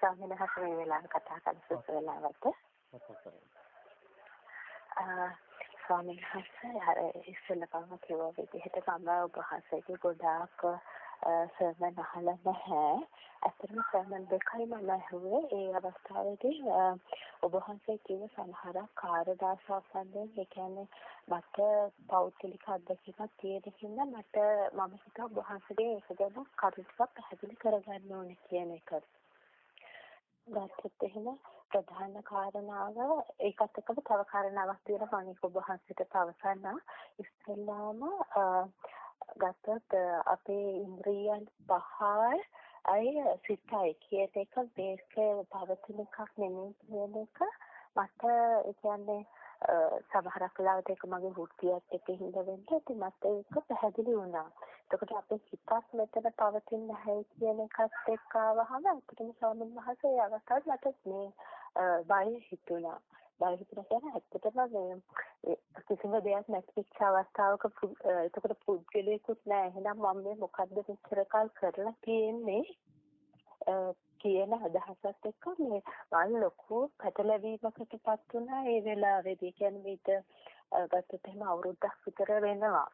ස්වාමීන් වහන්සේ මේ වෙලාවේ කතා කරන සුසු වෙලාවට ස්වාමීන් වහන්සේ අර ඉස්සෙල්ලා කම කිව්ව විදිහට මම ඔබ වහන්සේගේ ගොඩාක් සර්මන් අහලා නැහැ. ඇත්තටම සර්මන් දෙකයි මම ඇහුවේ. ඒ අවස්ථාවේදී ඔබ වහන්සේ කිව්ව සමහරක් කාර්යදාස සම්බන්ධයෙන් ඒ කියන්නේ මට පෞද්ගලික අත්දැකීමක් තියෙන හින්දා මට මම හිතුවා ඔබ වහන්සේගේ ඒක ගැන කරුණු ටිකක් පැහැදිලි කරගන්න ඕනේ කියන එක. ගත්තොත් එහෙම ප්‍රධාන කාරණාව ඒකත් එක්කම තව කාරණාවක් තියෙනවා. මම ඔබ වහන්සේට පවසන්න ඉස්සෙල්ලාම ගත්තොත් අපේ ඉන්ද්‍රියන් පහයි අය සිතයි. කියන එක මේක පවතින එකක් නෙමෙයි කියන එක මට ඒ කියන්නේ සමහරක් වෙලාවට ඒක මගේ වෘත්තියත් එක්ක හින්දා වෙන්න ඇති මට ඒක පැහැදිලි වුණා. එතකොට අපේ හිතක් මෙතන පවතින නැහැ කියන එකත් එක්ක ආවහම අපිටම ස්වාමීන් වහන්සේ ඒ අවස්ථාවේ මට මේ බය හිතුණා. බය හිතුණා කියන්නේ ඇත්තටම මේ කිසිම දෙයක් නැතිවෙච්ච අවස්ථාවක එතකොට පුද්ගලයෙකුත් නැහැ. එහෙනම් මම මේ මොකද්ද මෙච්චර කල් කරලා තියෙන්නේ කියන අදහසත් එක්ක මේ මම ලොකු පැටලැවීමකටපත් වුණා ඒ වෙලාවේදී. කියන්නේ මේක ගත්තොත් එහෙම අවුරුද්දක් විතර වෙනවා.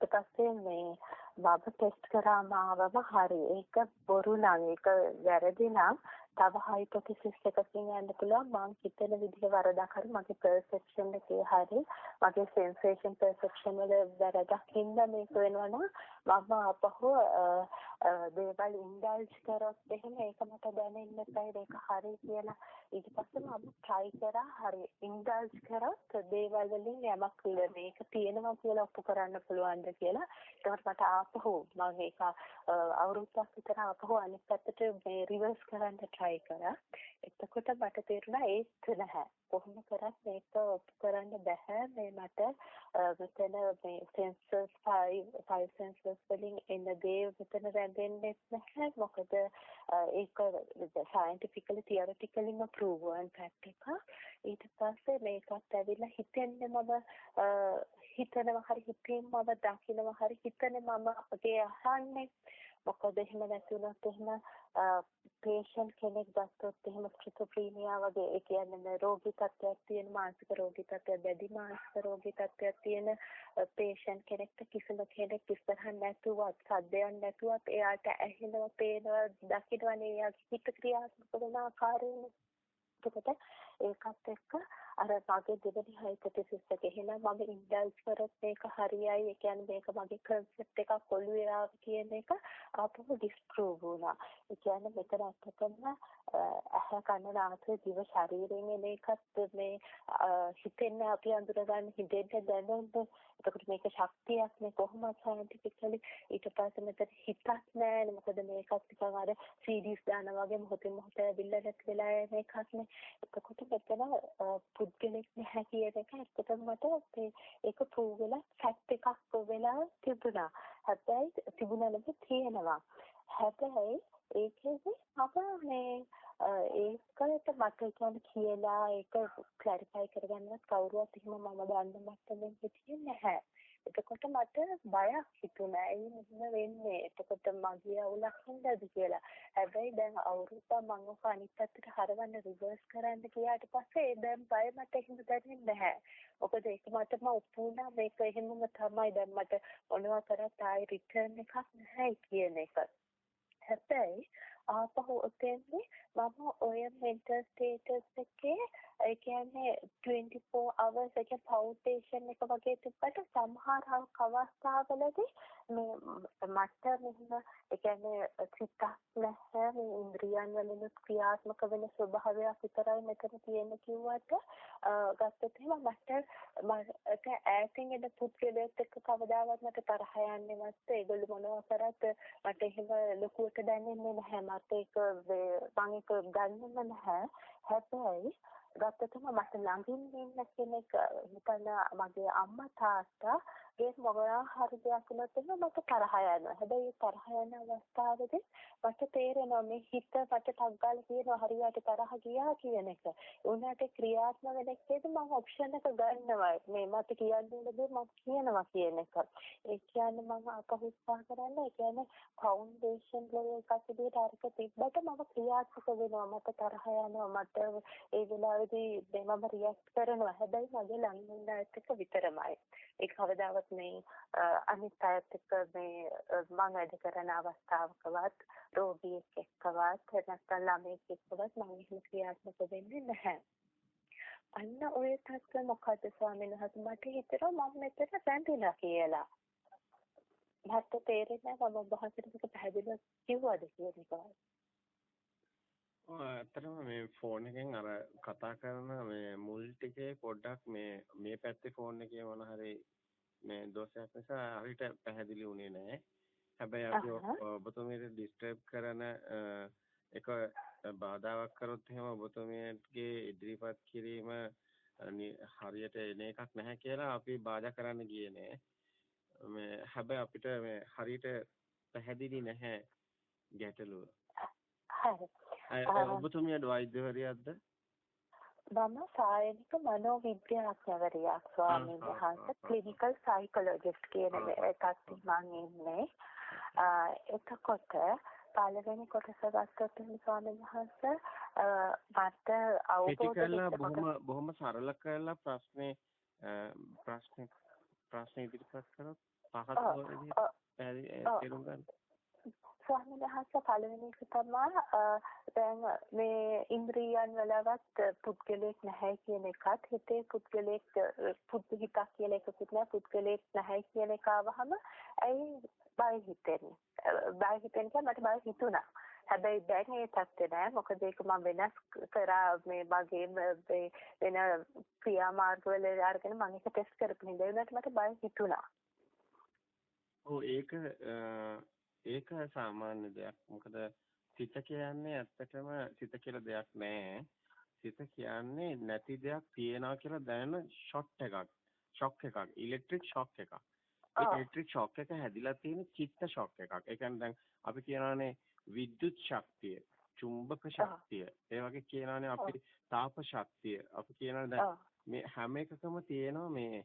ඊට පස්සේ මේ බබ ටෙස්ට් කරාම ආවම හරි. ඒක බොරු නම් ඒක වැරදි නම් තව හයිපොතෙසිස් එකකින් යන්න පුළුවන් මම හිතන විදිහ වරදක් හරි මගේ පර්සෙප්ෂන් එකේ හරි මගේ සෙන්සේෂන් පර්සෙප්ෂන් වල වැරදක් හින්දා මේක වෙනවා නම් මම අපහු දේවල් ඉන්ඩල්ජ් කරොත් එහෙම ඒක මට දැනෙන්න බෑ ඒක හරි කියලා ඊට පස්සේ මම try කරා හරි ඉන්ඩල්ජ් කරොත් දේවල් වලින් යමක් මේක තියෙනවා කියලා ඔප්පු කරන්න පුළුවන්ද කියලා ඒකට මට ආපහු මම ඒක අවුරුද්දක් විතර ආපහු අනිත් පැත්තට මේ රිවර්ස් කරන්න try කරා. එතකොට මට තේරුණා ඒත් නැහැ. කොහොම කරත් මේක ඔප්පු කරන්න බෑ මේ මට මෙතන මේ සෙන්සර්ස් 5 5 සෙන්සර්ස් වලින් එන දේ මෙතන රැඳෙන්නේ නැහැ. මොකද ඒක සයන්ටිෆිකලි තියරිටිකලිම ප්‍රූවන් ෆැක්ට් එක ඊට පස්සේ මේකත් ඇවිල්ලා හිතෙන්නේ මම හිතනවා හරි හිතින් මම දකිනවා හරි හිතන්නේ මම ගේ අහන්නේ. මොකද එහෙම නැතුනොත් එහෙම පේෂන්ට් කෙනෙක් ගත්තොත් එහෙම ස්කිසොෆ්‍රීනියා වගේ ඒ කියන්නේ රෝගී තත්ත්වයක් තියෙන මානසික රෝගී තත්ත්වයක් දැඩි මානසික රෝගී තත්ත්වයක් තියෙන පේෂන්ට් කෙනෙක්ට කිසිම කෙනෙක් ඉස්සරහන් නැතුවත් සද්දයක් නැතුවත් එයාට ඇහෙනවා පේනවා දකින්නවනේ එයාගේ හිත ක්‍රියාත්මක වෙන ආකාරය එතකොට ඒකත් එක්ක අර මගේ දෙවෙනි හයිපොතෙසිස් එක එහෙනම් මම ඉන්ඩල්ජ් කරොත් මේක හරියයි. ඒ කියන්නේ මේක මගේ කන්සෙප්ට් එකක් ඔළුවේ ආව කියන එක ආපහු ඩිස්ප්‍රූව් වුණා. ඒ කියන්නේ මෙතන ඇත්තටම ඇහැ කන නාසය දිව ශරීරයෙන් එන එකත් මේ හිතෙන් අපි අඳුරගන්න හිතෙන් දැනෙන්න එතකොට මේක ශක්තියක් නේ කොහොමද සයන්ටිෆිකලි ඊට පස්සේ මෙතන හිතක් නෑනේ මොකද මේකත් නිකන් අර CDs දානවා වගේ මොහොතින් මොහොත ඇවිල්ලා නැති වෙලා යන එකක් නේ එතකොට මෙතන පුද්ගලෙක් නැහැ කියන එක ඇත්තටම මට ඒක ප්‍රූව් වෙලා ෆැක්ට් එකක් වෙලා තිබුණා. හැබැයි තිබුණා නෙවෙයි තියෙනවා. හැබැයි ඒකෙදි මම මේ ඒකට මට කියන්නේ කියලා ඒක ක්ලැරිෆයි කරගන්නවත් කවුරුවත් එහෙම මම දන්න මට්ටමින් හිටියේ නැහැ. එතකොට මට බයක් හිතුණා. ඇයි මෙහෙම වෙන්නේ? එතකොට මගේ අවුලක් හින්දාද කියලා. හැබැයි දැන් අවුරුද්දක් මම ඔක අනිත් පැත්තට හරවන්න රිවර්ස් කරන්න ගියාට පස්සේ දැන් බය මට එහෙම දැනෙන්නේ නැහැ. මොකද ඒක මටම ඔප්පු වුණා මේක එහෙමම තමයි දැන් මට මොනවා කරත් ආයි රිටර්න් එකක් නැහැ කියන එක. හැබැයි ආපහු ඔතෙන්දී මම ඔය මෙන්ටල් ස්ටේටස් එකේ ඒ කියන්නේ 24 hours එක ෆවුන්ඩේෂන් එක වගේ තිබ්බට සමහර අවස්ථාවලදී මේ මට මෙහෙම ඒ කියන්නේ සිතක් නැහැ මේ ඉන්ද්‍රියන් වලින් ක්‍රියාත්මක වෙන ස්වභාවයක් විතරයි මෙතන තියෙන කිව්වට ගත්තොත් එහෙම මට මට ඈතින් එන පුත්‍රයෙක් එක්ක කවදාවත් මට තරහ යන්නේ නැත්te ඒගොල්ලෝ මොනවා කරත් මට එහෙම ලොකුවට දැනෙන්නේ නැහැ. මට ඒක මම ඒක ගන්නෙම නැහැ. හැබැයි ගත්තටම මට ළඟින් ඉන්න කෙනෙක් හිතන්න මගේ අම්මා තාත්තා ඒ මොනවා හරි දෙයක් වුණොත් එහෙනම් මට තරහ යනවා. හැබැයි ඒ තරහ යන අවස්ථාවේදී මට තේරෙනවා මේ හිත මට ටග්ගාලා කියනවා හරියට තරහ ගියා කියන එක. උනාට ක්‍රියාත්මක වෙනකේද මම ඔප්ෂන් එක ගන්නවා. මේ මට කියන්න ඕන දේ මම කියනවා කියන එක. ඒ කියන්නේ මම අපහ උත්සාහ කරන්නේ ඒ කියන්නේ ෆවුන්ඩේෂන් ලෙවල් එකක් විදිහට අරක තිබ්බට මම ක්‍රියාත්මක වෙනවා. මට තරහ යනවා. මට ඒ වෙලාවේදී මම රියැක්ට් කරනවා. හැබැයි මගේ ළඟින් ඉන්න අයත් එක්ක විතරමයි. ඒක කවදාවත් මේ අනිත් අයත් එක්ක මේ මම වැඩ කරන අවස්ථාවකවත් රෝගියෙක් එක්කවත් නැත්නම් ළමයෙක් එක්කවත් මම එහෙම ක්‍රියාත්මක වෙන්නේ නැහැ. අන්න ඔය තත්ත්ව මොකද ස්වාමීන් වහන්සේ මට හිතෙනවා මම මෙතන රැඳිලා කියලා. මට තේරෙන්නේ නැහැ මම වහන්සේට පැහැදිලිව කිව්වද කියන එක. ඔව් ඇත්තටම මේ ෆෝන් එකෙන් අර කතා කරන මේ මුල් ටිකේ පොඩ්ඩක් මේ මේ පැත්තේ ෆෝන් එකේ මොන හරි මේ දෝෂයක් නිසා හරියට පැහැදිලි වුණේ නැහැ. හැබැයි අපි ඔබතුමීට ඩිස්ටර්බ් කරන එක බාධාවක් කරොත් එහෙම ඔබතුමියගේ ඉදිරිපත් කිරීම හරියට එන එකක් නැහැ කියලා අපි බාධා කරන්න ගියේ නෑ. මේ හැබැයි අපිට මේ හරියට පැහැදිලි නැහැ ගැටලුව. හරි. ඔබතුමියට වෛද්‍යවරියක්ද? මම සායනික මනෝවිද්‍යාඥවරියක් ස්වාමීන් වහන්සේ. ක්ලිනිකල් සයිකොලොජිස්ට් කියන එකත් මම ඉන්නේ. එතකොට පළවෙනි කොටස ගත්තොත් ස්වාමීන් වහන්සේ මට අවබෝධ බොහොම බොහොම සරල කරලා ප්‍රශ්නේ ප්‍රශ්නේ ප්‍රශ්නේ ඉදිරිපත් කරොත් පහසු ගන්න. ස්වාමීන් වහන්සේ පළවෙනි එක තමයි දැන් මේ ඉන්ද්‍රියන් වලවත් පුද්ගලෙක් නැහැ කියන එකත් හිතේ පුද්ගලෙක් පුද්ග හිතක් කියලා එකකුත් නැහැ පුද්ගලෙක් නැහැ කියන එක ආවහම ඇයි බය හිතෙන්නේ? බය හිතෙන මට බය හිතුණා. හැබැයි දැන් ඒ තත්ත්වේ නෑ. මොකද ඒක මම වෙනස් කරා මේ මගේ වෙන ක්‍රියාමාර්ග වල අරගෙන මම ඒක ටෙස්ට් කරපු හින්දා ඒකට මට බය හිතුණා. ඔව් ඒක ඒක සාමාන්‍ය දෙයක්. මොකද සිත කියන්නේ ඇත්තටම සිත කියලා දෙයක් නැහැ. සිත කියන්නේ නැති දෙයක් තියනවා කියලා දැනෙන ෂොට් එකක්. ෂොක් එකක්. ඉලෙක්ට්‍රික් ෂොක් එකක්. ඒ ඉලෙක්ට්‍රික් ෂොක් එක හැදිලා තියෙන චිත්ත ෂොක් එකක්. ඒ කියන්නේ දැන් අපි කියනවානේ විද්‍යුත් ශක්තිය, චුම්බක ශක්තිය. ඒ වගේ කියනවානේ අපි තාප ශක්තිය. අපි කියනවා දැන් මේ හැම එකකම තියෙනවා මේ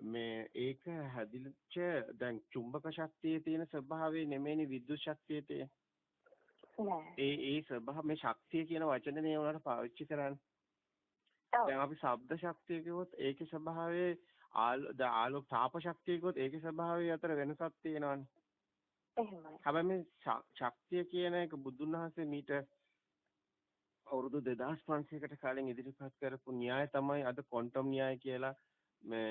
මේ ඒක හැදිච්ච දැන් චුම්බක ශක්තියේ තියෙන ස්වභාවය නෙමෙයිනේ විද්‍යුත් ශක්තියේ තියෙන. ඒ ඒ ස්වභාව මේ ශක්තිය කියන වචනේ උනාට පාවිච්චි කරන්නේ. දැන් අපි ශබ්ද ශක්තිය කිව්වොත් ඒකේ ස්වභාවය ආලෝක තාප ශක්තිය කිව්වොත් ඒකේ ස්වභාවය අතර වෙනසක් තියෙනවානේ. එහෙමයි. හැබැයි මේ ශක්තිය කියන එක බුදුන් වහන්සේ මීට අවුරුදු 2500කට කලින් ඉදිරිපත් කරපු න්‍යාය තමයි අද ක්වොන්ටම් න්‍යාය කියලා මේ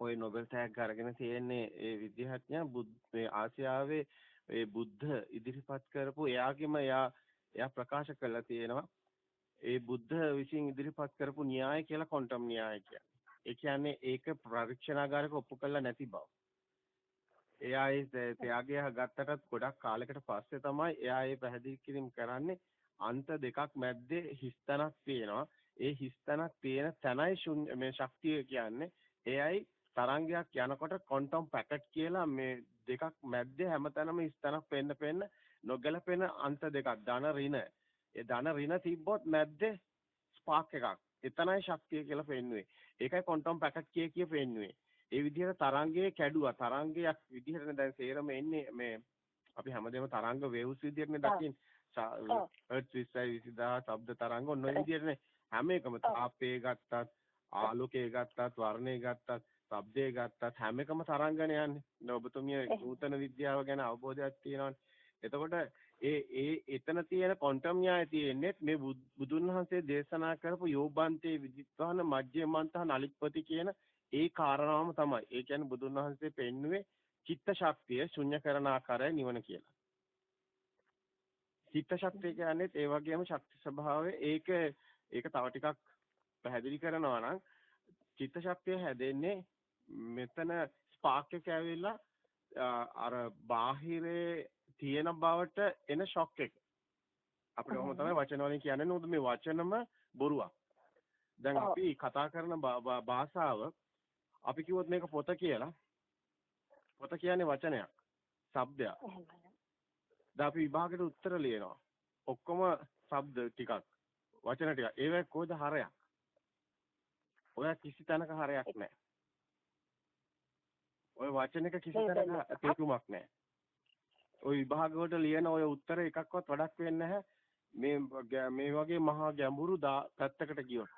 ওই නොබෙල් තෑග්ග අරගෙන තියෙන්නේ ඒ විද්‍යාඥයා මේ ආසියාවේ ඒ බුද්ධ ඉදිරිපත් කරපු එයාගෙම එයා එයා ප්‍රකාශ කරලා තියෙනවා ඒ බුද්ධ විසින් ඉදිරිපත් කරපු න්‍යාය කියලා ක්වොන්ටම් න්‍යාය කියන්නේ. ඒ කියන්නේ ඒක පරීක්ෂණාගාරයක ඔප්පු කරලා නැති බව. එයා ඒ ත්‍යාගය ගත්තටත් ගොඩක් කාලයකට පස්සේ තමයි එයා ඒ පැහැදිලි කිරීම කරන්නේ අන්ත දෙකක් මැද්දේ හිස්තනක් තියෙනවා. ඒ හිස්තනක් තියෙන තැනයි මේ ශක්තිය කියන්නේ. එයයි තරංගයක් යනකොට ක්වොන්ටම් පැකට් කියලා මේ දෙකක් මැද්දේ හැමතැනම ස්තනක් පෙන්න පෙන්න නොගැලපෙන අන්ත දෙකක් ධන ඍණ. ඒ ධන ඍණ තිබ්බොත් මැද්දේ ස්පාර්ක් එකක්. එතනයි ශක්තිය කියලා පෙන්වුවේ. ඒකයි ක්වොන්ටම් පැකට් කිය කිය පෙන්වුවේ. ඒ විදිහට තරංගයේ කැඩුවා. තරංගයක් විදිහට දැන් සේරම එන්නේ මේ අපි හැමදේම තරංග වේව්ස් විදිහටනේ දකින්නේ. හර්ට්ස් 20 20000 ශබ්ද තරංග ඔන්න ඔය විදිහටනේ හැම එකම තාපේ ගත්තත් ආලෝකයේ ගත්තත් වර්ණයේ ගත්තත් ශබ්දේ ගත්තත් හැම එකම තරංගන යන්නේ. ඔබතුමිය නූතන විද්‍යාව ගැන අවබෝධයක් තියෙනවනේ. එතකොට ඒ ඒ එතන තියෙන ක්වොන්ටම් න්‍යාය තියෙන්නේ මේ බුදුන් වහන්සේ දේශනා කරපු යෝබන්තේ විදිත්වාන මජ්ජේමන්තහ නලිප්පති කියන ඒ කාරණාවම තමයි. ඒ කියන්නේ බුදුන් වහන්සේ පෙන්වුවේ චිත්ත ශක්තිය ශුන්‍ය කරන ආකාරය නිවන කියලා. චිත්ත ශක්තිය කියන්නේ ඒ වගේම ශක්ති ස්වභාවය ඒක ඒක තව ටිකක් පැහැදිලි කරනවා නම් චිත්ත ශක්තිය හැදෙන්නේ මෙතන ස්පාක් එක ඇවිල්ලා අර බාහිරේ තියෙන බවට එන ෂොක් එක. අපිට ඔහොම තමයි වචන වලින් කියන්නේ නේද මේ වචනම බොරුවක්. දැන් අපි කතා කරන භාෂාව අපි කිව්වොත් මේක පොත කියලා. පොත කියන්නේ වචනයක්. શબ્දයක්. දැන් අපි විභාගෙට උත්තර ලියනවා. ඔක්කොම શબ્ද ටිකක් වචන ටිකක්. ඒවැ කොහොද හරයක්? ඔය කිසි තැනක හරයක් නැහැ. ඔය වචනයක කිසි තැනක තේරුමක් නැහැ. ওই විභාග වලට ලියන ඔය උත්තර එකක්වත් වැඩක් වෙන්නේ නැහැ. මේ මේ වගේ මහා ගැඹුරු පැත්තකට ගියොත්.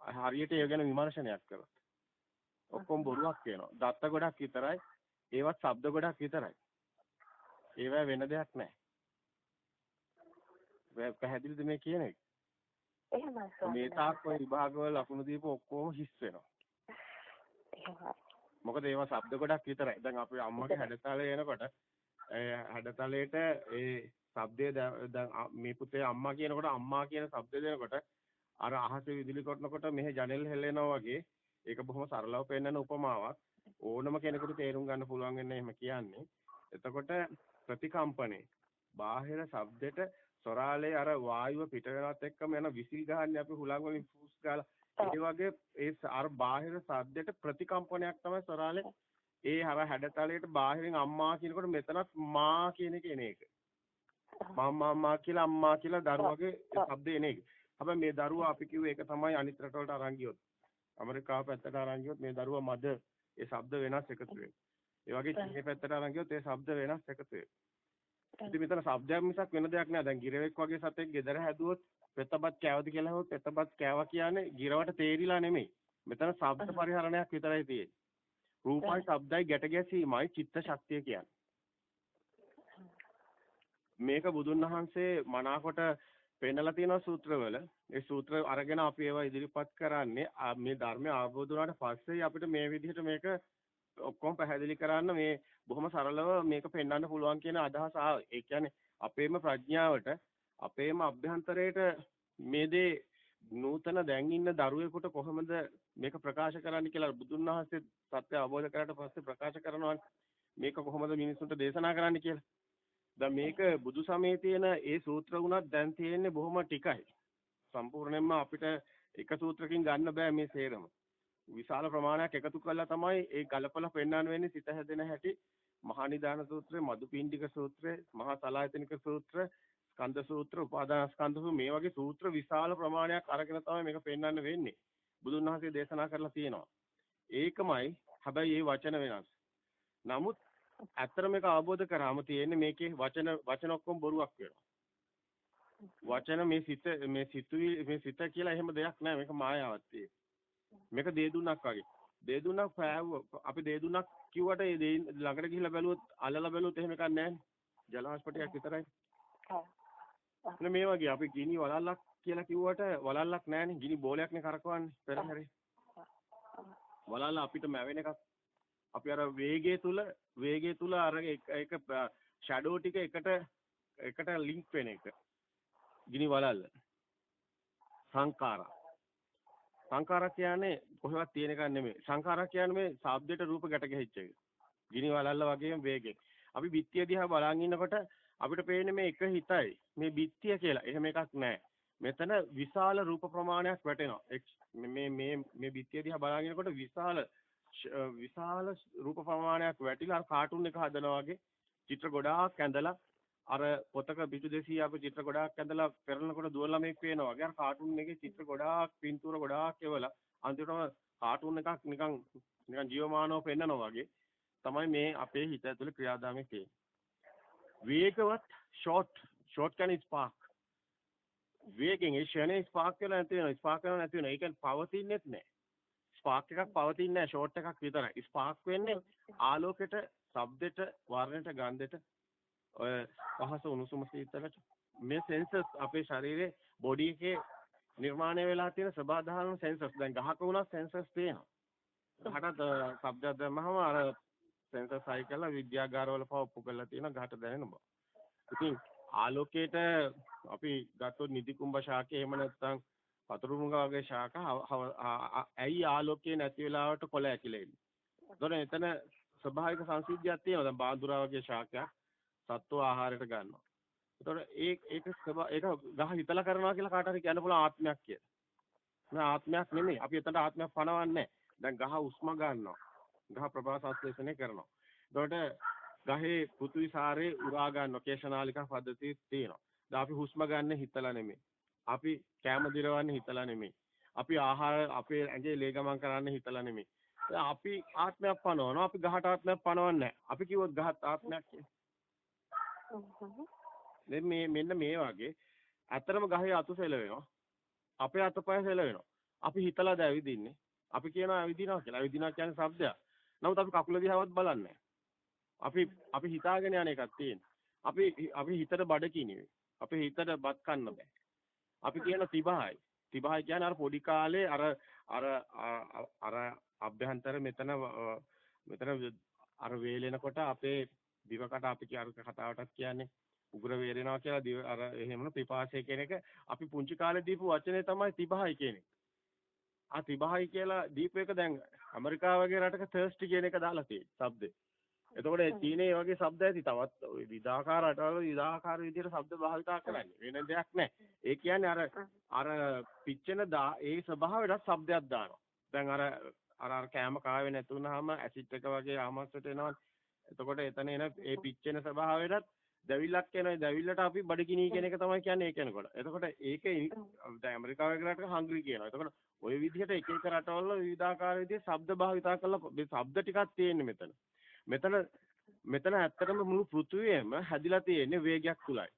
හරියට ඒ ගැන විමර්ශනයක් කරොත්. ඔක්කොම බොරුවක් වෙනවා. දත්ත ගොඩක් විතරයි. ඒවත් ශබ්ද ගොඩක් විතරයි. ඒවා වෙන දෙයක් නැහැ. පැහැදිලිද මේ කියන එක? එහෙමයි මේ තාක් ඔය විභාගවල ලකුණු දීප ඔක්කොම හිස් වෙනවා. එහෙමයි. මොකද ඒවා ශබ්ද ගොඩක් විතරයි. දැන් අපේ අම්මගේ හැඩතලේ එනකොට ඒ හැඩතලේට ඒ ශබ්දය දැන් මේ පුතේ අම්මා කියනකොට අම්මා කියන ශබ්දය දෙනකොට අර අහසේ විදුලි කොටනකොට මෙහි ජනෙල් හෙල්ලෙනවා වගේ ඒක බොහොම සරලව පෙන්වන උපමාවක්. ඕනම කෙනෙකුට තේරුම් ගන්න පුළුවන් වෙන්නේ එහෙම කියන්නේ. එතකොට ප්‍රතිකම්පනේ බාහිර ශබ්දෙට සොරාලේ අර වායුව පිට වෙනවත් එක්කම යන විසිල් ගහන්නේ අපි හුලං වලින් ෆූස් ගාලා ඒ වගේ ඒ අර බාහිර ශබ්දෙට ප්‍රතිකම්පනයක් තමයි සොරාලේ ඒ අර හැඩතලයට බාහිරින් අම්මා කියනකොට මෙතනත් මා කියන එක එන එක. මම්මා මා කියලා අම්මා කියලා දරුවගේ ශබ්ද එන එක. හැබැයි මේ දරුවා අපි කිව්වේ ඒක තමයි අනිත් රටවලට අරන් ගියොත්. ඇමරිකාව පැත්තට අරන් ගියොත් මේ දරුවා මද ඒ ශබ්ද වෙනස් එකතු වෙනවා. ඒ වගේ චීනේ පැත්තට අරන් ගියොත් ඒ ශබ්ද වෙනස් එකතු වෙනවා. ඉතින් මෙතන શબ્දයක් මිසක් වෙන දෙයක් නෑ. දැන් ගිරවෙක් වගේ සතෙක් ගෙදර හැදුවොත් පෙතපත් කෑවද කියලා හොත් පෙතපත් කෑවා කියන්නේ ගිරවට තේරිලා නෙමෙයි. මෙතන ශබ්ද පරිහරණයක් විතරයි තියෙන්නේ. රූපයි ශබ්දයි ගැට ගැසීමයි චිත්ත ශක්තිය කියන්නේ. මේක බුදුන් වහන්සේ මනාකොට පෙන්නලා තියෙනවා සූත්‍රවල. ඒ සූත්‍ර අරගෙන අපි ඒවා ඉදිරිපත් කරන්නේ මේ ධර්මය අවබෝධ වුණාට පස්සේ අපිට මේ විදිහට මේක ඔක්කොම පැහැදිලි කරන්න මේ බොහොම සරලව මේක පෙන්වන්න පුළුවන් කියන අදහස ආවේ. ඒ කියන්නේ අපේම ප්‍රඥාවට අපේම අභ්‍යන්තරයට මේ දේ නූතන දැන් ඉන්න දරුවෙකුට කොහොමද මේක ප්‍රකාශ කරන්න කියලා බුදුන් වහන්සේ සත්‍ය අවබෝධ කරලා පස්සේ ප්‍රකාශ කරනවා මේක කොහොමද මිනිස්සුන්ට දේශනා කරන්න කියලා. දැන් මේක බුදු සමයේ තියෙන ඒ සූත්‍ර වුණත් දැන් තියෙන්නේ බොහොම ටිකයි. සම්පූර්ණයෙන්ම අපිට එක සූත්‍රකින් ගන්න බෑ මේ සේරම. විශාල ප්‍රමාණයක් එකතු කළා තමයි ඒ ගලපලා පෙන්වන්න වෙන්නේ සිත හැදෙන හැටි මහා නිදාන සූත්‍රය, මදුපිණ්ඩික සූත්‍රය, මහා සලායතනික සූත්‍ර, ස්කන්ධ සූත්‍ර, උපාදාන ස්කන්ධ මේ වගේ සූත්‍ර විශාල ප්‍රමාණයක් අරගෙන තමයි මේක පෙන්වන්න වෙන්නේ. බුදුන් වහන්සේ දේශනා කරලා තියෙනවා. ඒකමයි හැබැයි මේ වචන වෙනස්. නමුත් ඇත්තට මේක අවබෝධ කරාම තියෙන්නේ මේකේ වචන වචන ඔක්කොම බොරුවක් වෙනවා. වචන මේ සිත මේ සිතුවි මේ සිත කියලා එහෙම දෙයක් නෑ මේක මායාවක් තියෙන්නේ. මේක දේදුණක් වගේ. දේදුණක් පෑවුව අපි දේදුණක් කිව්වට ඒ දේ ළඟට ගිහිල්ලා බැලුවොත් අල්ලලා බැලුවොත් එහෙම එකක් නැහැ. ජලහස්පටියක් විතරයි. ඔව්. මේ වගේ අපි ගිනි වලල්ලක් කියලා කිව්වට වලල්ලක් නැහැනේ. ගිනි බෝලයක්නේ කරකවන්නේ පෙරහැරේ. වලල්ල අපිට මැවෙන එකක්. අපි අර වේගය තුල වේගය තුල අර එක ෂැඩෝ ටික එකට එකට ලින්ක් වෙන එක. ගිනි වලල්ල. සංකාරා සංඛාරා කියන්නේ කොහෙවත් තියෙන එකක් නෙමෙයි. සංඛාරා කියන්නේ මේ ශබ්දයට රූප ගැට ගැහිච්ච එක. ගිනි වලල්ල වගේම වේගෙන්. අපි බිත්තිය දිහා බලන් ඉන්නකොට අපිට පේන්නේ මේ එක හිතයි. මේ බිත්තිය කියලා. එහෙම එකක් නැහැ. මෙතන විශාල රූප ප්‍රමාණයක් වැටෙනවා. මේ මේ මේ බිත්තිය දිහා බලන් ඉන්නකොට විශාල විශාල රූප ප්‍රමාණයක් වැටිලා කාටුන් එක හදනවා වගේ චිත්‍ර ගොඩාක් ඇඳලා අර පොතක පිටු 200 අපේ චිත්‍ර ගොඩාක් ඇඳලා පෙරලනකොට දුවන ළමෙක් පේනවා වගේ අර කාටුන් එකේ චිත්‍ර ගොඩාක් පින්තූර ගොඩාක් එවලා අන්තිමටම කාටුන් එකක් නිකන් නිකන් ජීවමානව පෙන්නනවා වගේ තමයි මේ අපේ හිත ඇතුලේ ක්‍රියාදාමයේ තියෙන්නේ. වේගවත් ෂෝට් ෂෝට් කියන්නේ ස්පාක්. වේගෙන් ඒ ෂනේ ස්පාක් කියලා නැති වෙනවා. ස්පාක් කරනවා නැති වෙනවා. ඒක පවතින්නේත් නැහැ. ස්පාක් එකක් පවතින්නේ නැහැ ෂෝට් එකක් විතරයි. ස්පාක් වෙන්නේ ආලෝකයට, ශබ්දෙට, වර්ණයට, ගන්ධෙට ඔය පහස උණුසුම සීතලට මේ සෙන්සර්ස් අපේ ශරීරයේ බොඩි එකේ නිර්මාණය වෙලා තියෙන සබාධාරණ සෙන්සර්ස් දැන් ගහක වුණත් සෙන්සර්ස් තියෙනවා. ගහට ශබ්දයක් දැම්මහම අර සෙන්සර්ස් හයි කරලා විද්‍යාගාරවල පව ඔප්පු කරලා තියෙන ගහට දැනෙන බව. ඉතින් ආලෝකයට අපි ගත්තොත් නිදි කුම්භ ශාකේ එහෙම නැත්නම් පතුරුමුග වගේ ශාක ඇයි ආලෝකයේ නැති වෙලාවට කොළ ඇකිලා ඉන්නේ. ඒතකොට එතන ස්වභාවික සංසිද්ධියක් තියෙනවා. දැන් බාඳුරා වගේ ශාකයක් සත්ව ආහාරයට ගන්නවා. එතකොට ඒ ඒක ඒක ගහ හිතලා කරනවා කියලා කාට හරි කියන්න පුළුවන් ආත්මයක් කියලා. නෑ ආත්මයක් නෙමෙයි. අපි එතනට ආත්මයක් පනවන්නේ දැන් ගහ උස්ම ගන්නවා. ගහ ප්‍රභා සංශ්ලේෂණය කරනවා. එතකොට ගහේ පෘථිවි සාරේ උරා ගන්නවා. කේශනාලිකා පද්ධතිය තියෙනවා. දැන් අපි හුස්ම ගන්න හිතලා නෙමෙයි. අපි කැම දිරවන්නේ හිතලා නෙමෙයි. අපි ආහාර අපේ ඇඟේ ලේ ගමන් කරන්න හිතලා නෙමෙයි. අපි ආත්මයක් පනවනවා. අපි ගහට ආත්මයක් පනවන්නේ අපි කිව්වොත් ගහත් ආත්මයක් මේ මෙන්න මේ වගේ ඇත්තටම ගහේ අතු සෙලවෙනවා. අපේ අතපය සෙලවෙනවා. අපි හිතලාද ඇවිදින්නේ. අපි කියනවා ඇවිදිනවා කියලා. ඇවිදිනවා කියන්නේ શબ્දයක්. නමුත් අපි කකුල දිහාවත් බලන්නේ අපි අපි හිතාගෙන යන එකක් තියෙන්නේ. අපි අපි හිතට බඩකිනේ. අපේ හිතට බත් කන්න බෑ. අපි කියන තිබහයි. තිබහයි කියන්නේ අර පොඩි කාලේ අර අර අර අභ්‍යන්තර මෙතන මෙතන අර වේලෙනකොට අපේ දිවකට අපි කියන කතාවටත් කියන්නේ උග්‍ර වේරෙනවා කියලා දිව අර එහෙමන පිපාසය කියන එක අපි පුංචි කාලේ දීපු වචනේ තමයි තිබහයි කියන්නේ. ආ තිබහයි කියලා දීපු එක දැන් ඇමරිකාව වගේ රටක තර්ස්ටි කියන එක දාලා තියෙන්නේ. શબ્ද. එතකොට චීනයේ වගේ શબ્ද ඇති තවත් විදාකාර රටවල විදාකාර විදිහට શબ્ද භාවිතා කරන්නේ. වෙන දෙයක් නැහැ. ඒ කියන්නේ අර අර පිච්චෙන ඒ ස්වභාවයටත් શબ્දයක් දානවා. දැන් අර අර අර කෑම කාවේ නැතුණාම ඇසිඩ් එක වගේ ආමස්සට එනවනේ. එතකොට එතන එන ඒ පිච්චෙන ස්වභාවයටත් දැවිල්ලක් එනවා. දැවිල්ලට අපි බඩගිනි කියන එක තමයි කියන්නේ ඒ කෙනකොට. එතකොට ඒකේ දැන් ඇමරිකාවේ රටක හංග්‍රි කියනවා. එතකොට ওই විදිහට එක එක රටවල විවිධාකාර විදිහේ ශබ්ද භාවිතා කරලා මේ ශබ්ද ටිකක් තියෙන්නේ මෙතන. මෙතන මෙතන ඇත්තටම මුළු පෘථිවියම හැදිලා තියෙන්නේ වේගයක් තුලයි.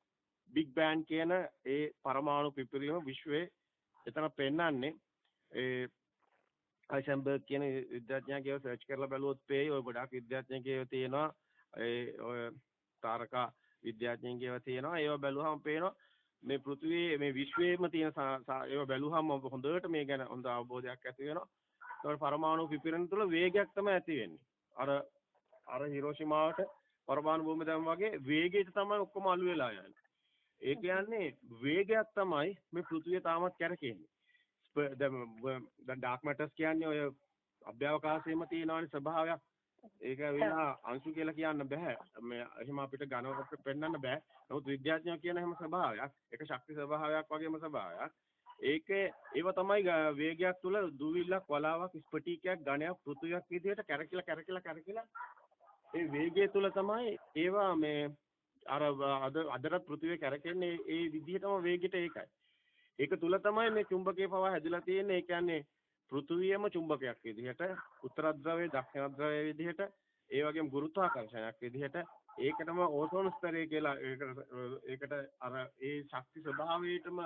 බිග් බෑන් කියන ඒ පරමාණු පිපිරීම විශ්වයේ එතන පෙන්වන්නේ ඒ අයිසන්බර්ග් කියන විද්‍යාඥයාගේ සර්ච් කරලා බැලුවොත් පේයි ඔය ගොඩාක් විද්‍යාඥයන්ගේ තියෙනවා ඒ ඔය තාරකා විද්‍යාඥයන්ගේ තියෙනවා ඒව බැලුවහම පේනවා මේ පෘථිවියේ මේ විශ්වයේම තියෙන ඒව බැලුවහම හොඳට මේ ගැන හොඳ අවබෝධයක් ඇති වෙනවා. ඒතකොට පරමාණු පිපිරෙන තුළ වේගයක් තමයි ඇති වෙන්නේ. අර අර හිරෝෂිමාවට පරමාණු බෝම්බ දැම්ම වගේ වේගයට තමයි ඔක්කොම අලු වෙලා යන්නේ. ඒ කියන්නේ වේගයක් තමයි මේ පෘථිවිය තාමත් කැරකෙන්නේ. දැන් ඩාර්ක් මැටර්ස් කියන්නේ ඔය අභ්‍යවකාශයේම තියෙනවනේ ස්වභාවයක්. ඒක වෙනා අංශු කියලා කියන්න බෑ. මේ එහෙම අපිට ඝනවකට පෙන්වන්න බෑ. නමුත් විද්‍යාඥයෝ කියන හැම ස්වභාවයක්, ඒක ශක්ති ස්වභාවයක් වගේම ස්වභාවයක්. ඒකේ ඒව තමයි වේගයක් තුල දුවිල්ලක් වලාවක් ස්පටිකයක් ඝණයක් පෘථුවියක් විදිහට කැරකිලා කැරකිලා කැරකිලා ඒ වේගය තුල තමයි ඒවා මේ අර අද අදට පෘථිවිය කැරකෙන්නේ ඒ විදිහටම වේගෙට ඒකයි. ඒක තුල තමයි මේ චුම්බකයේ පව හැදිලා තියෙන්නේ. ඒ කියන්නේ පෘථුවියම චුම්බකයක් විදිහට, උත්තර ද්‍රවයේ දක්ෂිණ ද්‍රවයේ විදිහට, ඒ වගේම ගුරුත්වාකර්ෂණයක් විදිහට ඒකටම ඕසෝන ස්තරය කියලා ඒකට අර ඒ ශක්ති ස්වභාවයටම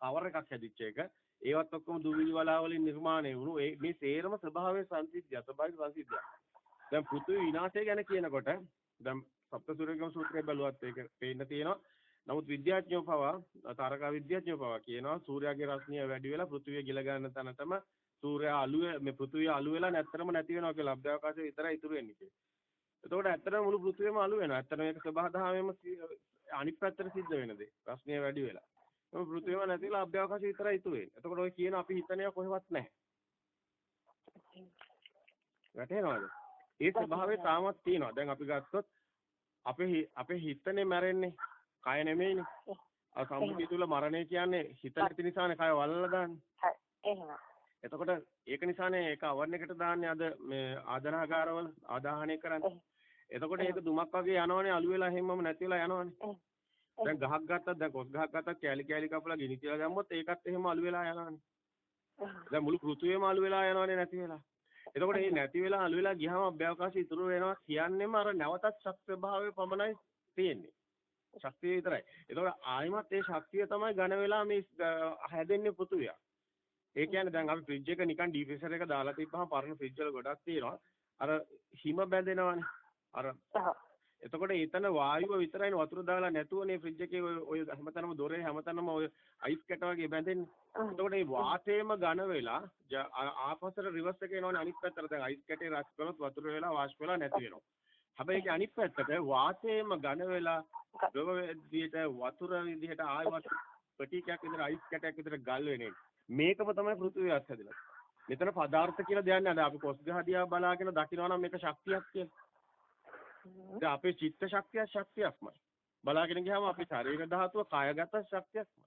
කවර එකක් හැදිච්ච එක. ඒවත් ඔක්කොම දුවිලි වලා වලින් නිර්මාණය වුණු මේ සේරම ස්වභාවයේ සංසිද්ධිය, ස්වභාවික සංසිද්ධිය. දැන් පෘථිවි විනාශය ගැන කියනකොට දැන් සප්තසූරියගම සූත්‍රය බැලුවත් ඒක පේන්න තියෙනවා. නමුත් විද්‍යාඥයෝ පවා තාරකා විද්‍යාඥයෝ පවා කියනවා සූර්යාගේ රශ්මිය වැඩි වෙලා පෘථිවිය ගිල ගන්න තැනටම සූර්යයා අලු මේ පෘථිවිය අලු වෙලා නැත්තරම නැති වෙනවා කියලා අභ්‍යවකාශය විතරයි ඉතුරු වෙන්නේ කියලා. එතකොට ඇත්තටම මුළු පෘථිවියම අලු වෙනවා. ඇත්තටම මේක සබහාදහමෙම අනිත් පැත්තට සිද්ධ වෙන දේ. රශ්මිය වැඩි වෙලා. ඒක පෘථිවියම නැතිලා අභ්‍යවකාශය විතරයි ඉතුරු වෙන්නේ. එතකොට ඔය කියන අපි හිතන්නේ කොහෙවත් නැහැ. වැටහෙනවද? ඒ ස්වභාවය තාමත් තියෙනවා. දැන් අපි ගත්තොත් අපේ අපේ හිතනේ මැරෙන්නේ. කය නෙමෙයිනේ. අර සම්මුතිය තුල මරණය කියන්නේ හිත නැති නිසානේ කය වල්ලලා දාන්නේ. එහෙම. එතකොට ඒක නිසානේ ඒක අවර්ණයකට දාන්නේ අද මේ ආදානාගාරවල ආදාහනය කරන්නේ. එතකොට ඒක දුමක් වගේ යනවනේ අලු වෙලා හැමම නැති වෙලා යනවනේ. දැන් ගහක් ගත්තත් දැන් කොස් ගහක් ගත්තත් කෑලි කෑලි කපලා ගිනි තියලා දැම්මොත් ඒකත් එහෙම අලු වෙලා යනවනේ. දැන් මුළු පෘථුවියම අලු වෙලා යනවනේ නැති වෙලා. එතකොට මේ නැති වෙලා අලු වෙලා ගියාම අභ්‍යවකාශය ඉතුරු වෙනවා කියන්නේම අර නැවතත් ශක්ති භාවයේ පමණයි තියෙන්නේ. ශක්තිය විතරයි. එතකොට ආයිමත් ඒ ශක්තිය තමයි ඝන වෙලා මේ හැදෙන්නේ පෘථුවිය. ඒ කියන්නේ දැන් අපි ෆ්‍රිජ් එක නිකන් ඩීෆ්‍රීසර් එක දාලා තිබ්බහම පරණ ෆ්‍රිජ් වල ගොඩක් තියෙනවා. අර හිම බැඳෙනවනේ. අර එතකොට එතන වායුව විතරයිනේ වතුර දාලා නැතුවනේ ෆ්‍රිජ් එකේ ඔය හැමතැනම දොරේ හැමතැනම ඔය අයිස් කැට වගේ බැඳෙන්නේ. එතකොට මේ වාතයේම ඝන වෙලා ආපස්සට රිවර්ස් එක එනවනේ අනිත් පැත්තට දැන් අයිස් කැටේ රස් කළොත් වතුර වෙලා වාෂ්ප වෙලා නැති වෙනවා. හැබැයි ඒක අනිත් පැත්තට වාතයේම ඝන වෙලා ද්‍රව විදිහට වතුර විදිහට ආයවත් ප්‍රතිකයක් විදිහට අයිස් කැටයක් විදිහට ගල් වෙන්නේ. මේකම තමයි පෘථිවියත් හැදෙලා. මෙතන පදාර්ථ කියලා දෙයක් නෑ. අපි කොස් ගහ දිහා බලාගෙන දකිනවා නම් මේක ශක්තියක් කියලා. දැන් අපේ චිත්ත ශක්තිය ශක්තියක්මයි. බලාගෙන ගියාම අපේ ශරීර ධාතුව කායගත ශක්තියක්මයි.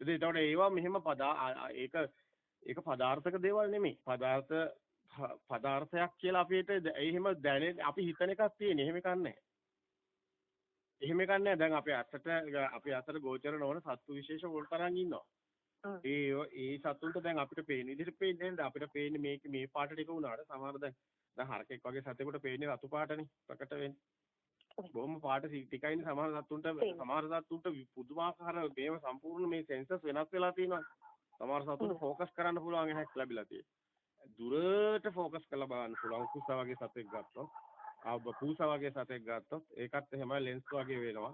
ඉතින් ඒතකොට ඒවා මෙහෙම පදා ඒක ඒක පදාර්ථක දේවල් නෙමෙයි. පදාර්ථ පදාර්ථයක් කියලා අපිට එහෙම දැනෙන්නේ අපි හිතන එකක් තියෙන. එහෙම එකක් නැහැ. එහෙම එකක් නැහැ. දැන් අපේ අතට අපේ අතට ගෝචර නොවන සත්තු විශේෂ වල තරම් ඉන්නවා. ඒ ඒ සතුන්ට දැන් අපිට පේන විදිහට පේන්නේ නැහැ. අපිට පේන්නේ මේක මේ පාට ටික වුණාට සමහර දැන් දැන් හරකෙක් වගේ සතෙකුට පේන්නේ රතු පාටනේ ප්‍රකට වෙන්නේ. බොහොම පාට ටිකයිනේ සමහර සතුන්ට සමහර සතුන්ට පුදුමාකාර මේව සම්පූර්ණ මේ සෙන්සස් වෙනස් වෙලා තියෙනවා. සමහර සතුන්ට ફોකස් කරන්න පුළුවන් හැක් ලැබිලා තියෙනවා. දුරට ફોකස් කරලා බලන්න පුළුවන් කුසා වගේ සතෙක් ගත්තොත්. ආ පූසා වගේ සතෙක් ගත්තොත් ඒකත් එහෙමයි ලෙන්ස් වගේ වෙනවා.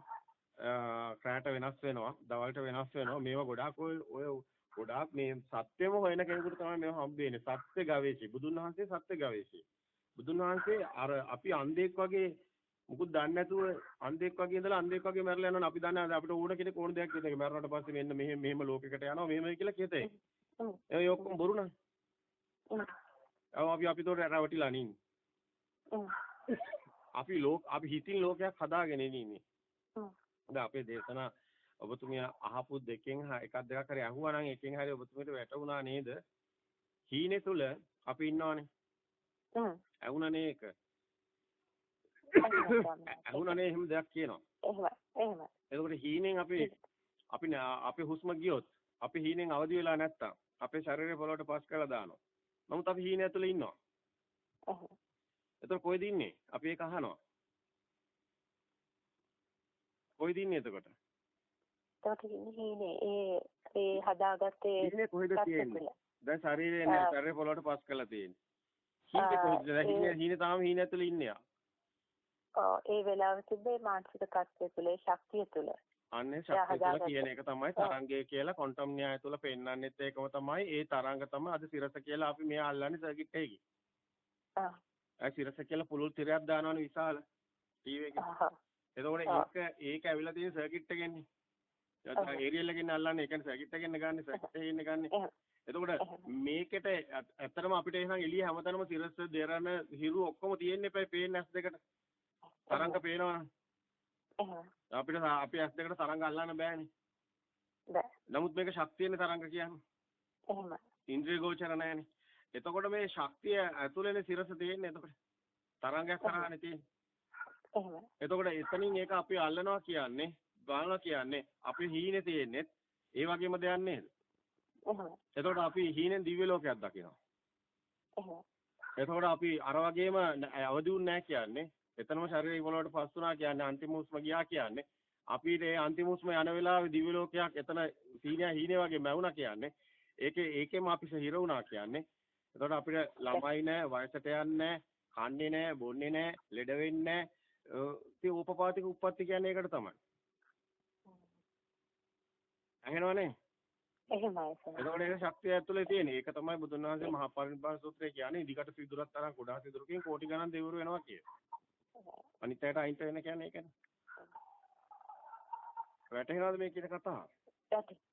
රැට වෙනස් වෙනවා, දවල්ට වෙනස් වෙනවා. මේවා ගොඩාක් ඔය ගොඩාක් මේ සත්‍යම හොයන කෙනෙකුට තමයි මේවා හම්බ වෙන්නේ. සත්‍ය ගවේෂී. බුදුන් වහන්සේ සත්‍ය ගවේෂී. බුදුන් වහන්සේ අර අපි අන්ධෙක් වගේ මුකුත් දන්නේ නැතුව අන්ධෙක් වගේ ඉඳලා අන්ධෙක් වගේ මැරලා යනවා අපි දන්නේ අපිට ඕන කෙනෙක් ඕන දෙයක් කියතේ මැරුණාට පස්සේ මෙන්න මෙහෙම මෙහෙම ලෝකයකට යනවා මෙහෙමයි කියලා කියතේ ඒ ඔක්කොම බොරු නෑ ඔව් අපි අපි තෝර රැවටිලා නින්නේ අපි ලෝක අපි හිතින් ලෝකයක් හදාගෙන ඉන්නේ දැන් අපේ දේශනා ඔබතුමිය අහපු දෙකෙන් එකක් දෙකක් හරි අහුවා නම් එකෙන් හරි ඔබතුමියට වැටුණා නේද හීනේ තුල අපි ඉන්නවනේ හ්ම් ඇහුණනේ ඒක ඇහුණනේ එහෙම දෙයක් කියනවා එහෙමයි එහෙමයි එතකොට හීනෙන් අපි අපි අපි හුස්ම ගියොත් අපි හීනෙන් අවදි වෙලා නැත්තම් අපේ ශරීරය පොළොවට පස් කරලා දානවා නමුත් අපි හීන ඇතුලේ ඉන්නවා. එතකොට කොයිද ඉන්නේ? අපි ඒක අහනවා. කොයිද ඉන්නේ එතකොට? එතකොට ඉන්නේ හීනේ. ඒ ඒ හදාගත්තේ හීනේ කොහෙද තියෙන්නේ? දැන් ශරීරය නෑ ශරීරය පොළොවට පස් කරලා තියෙන්නේ. හීනේ කොහෙද? හීනේ හීනේ තාම හීන ඇතුලේ ඉන්නේ ඔව් ඒ වෙලාවේ තිබ්බේ මානසික තත්ත්වය තුළ ශක්තිය තුළ අන්නේ ශක්තිය තුළ කියන එක තමයි තරංගය කියලා ක්වොන්ටම් න්‍යාය තුළ පෙන්වන්නෙත් ඒකම තමයි ඒ තරංග තමයි අද සිරස කියලා අපි මේ අල්ලන්නේ සර්කිට් එකේ. ආ. ඒ සිරස කියලා පුළුල් තිරයක් දානවනේ විශාල ටීවී එකේ. එතකොට ඒක ඒක ඇවිල්ලා තියෙන සර්කිට් එකෙන්නේ. ඒරියල් එකෙන් අල්ලන්නේ ඒ කියන්නේ සර්කිට් එකෙන් ගන්න සර්කිට් එකෙන් ගන්න. එතකොට මේකට ඇත්තටම අපිට එහෙනම් එළිය හැමතැනම සිරස් දෙරණ හිරු ඔක්කොම තියෙන්නේ පේ පේන්නේ ඇස් දෙකට. තරංග පේනවනේ. අපිට අපි ඇස් දෙකට තරංග අල්ලන්න බෑනේ. බෑ. නමුත් මේක ශක්තියනේ තරංග කියන්නේ. එහෙමයි. ඉන්ද්‍රිය ගෝචර නැහැනේ. එතකොට මේ ශක්තිය ඇතුළේනේ සිරස තියෙන්නේ එතකොට. තරංගයක් කරානේ තියෙන්නේ. එහෙමයි. එතකොට එතනින් ඒක අපි අල්ලනවා කියන්නේ බලනවා කියන්නේ අපි හීනේ තියෙන්නේ ඒ වගේම දෙයක් නේද? එහෙමයි. එතකොට අපි හීනෙන් දිව්‍ය ලෝකයක් දකිනවා. එහෙමයි. එතකොට අපි අර වගේම අවදි වුන්නේ නැහැ කියන්නේ එතනම ශරීරය පොළොවට පස් වුණා කියන්නේ අන්තිම හුස්ම ගියා කියන්නේ. අපිට ඒ අන්තිම හුස්ම යන වෙලාවේ දිව්‍ය ලෝකයක් එතන සීනියා හීනේ වගේ මැවුණා කියන්නේ. ඒකේ ඒකෙම අපි හිර වුණා කියන්නේ. එතකොට අපිට ළමයි නැහැ වයසට යන්නේ කන්නේ නැහැ බොන්නේ නැහැ ලෙඩ වෙන්නේ නැහැ ඉතින් උපපාතික උප්පත්ති කියන්නේ ඒකට තමයි. ඇහෙනවනේ? එහෙමයි එතකොට ඒක ශක්තිය ඇතුලේ තියෙන. ඒක තමයි බුදුන් වහන්සේ මහා පරිනිබ්බාන සූත්‍රයේ කියන්නේ. ඉදිකට සිදුරක් තරම් කුඩා සිදුරකින් කෝටි ගණන් දෙවිවරු වෙනවා කිය. අනිත් අයට අයින්ට වෙන කියන්නේ ඒකනේ. වැටහෙනවද මේ කියන කතාව?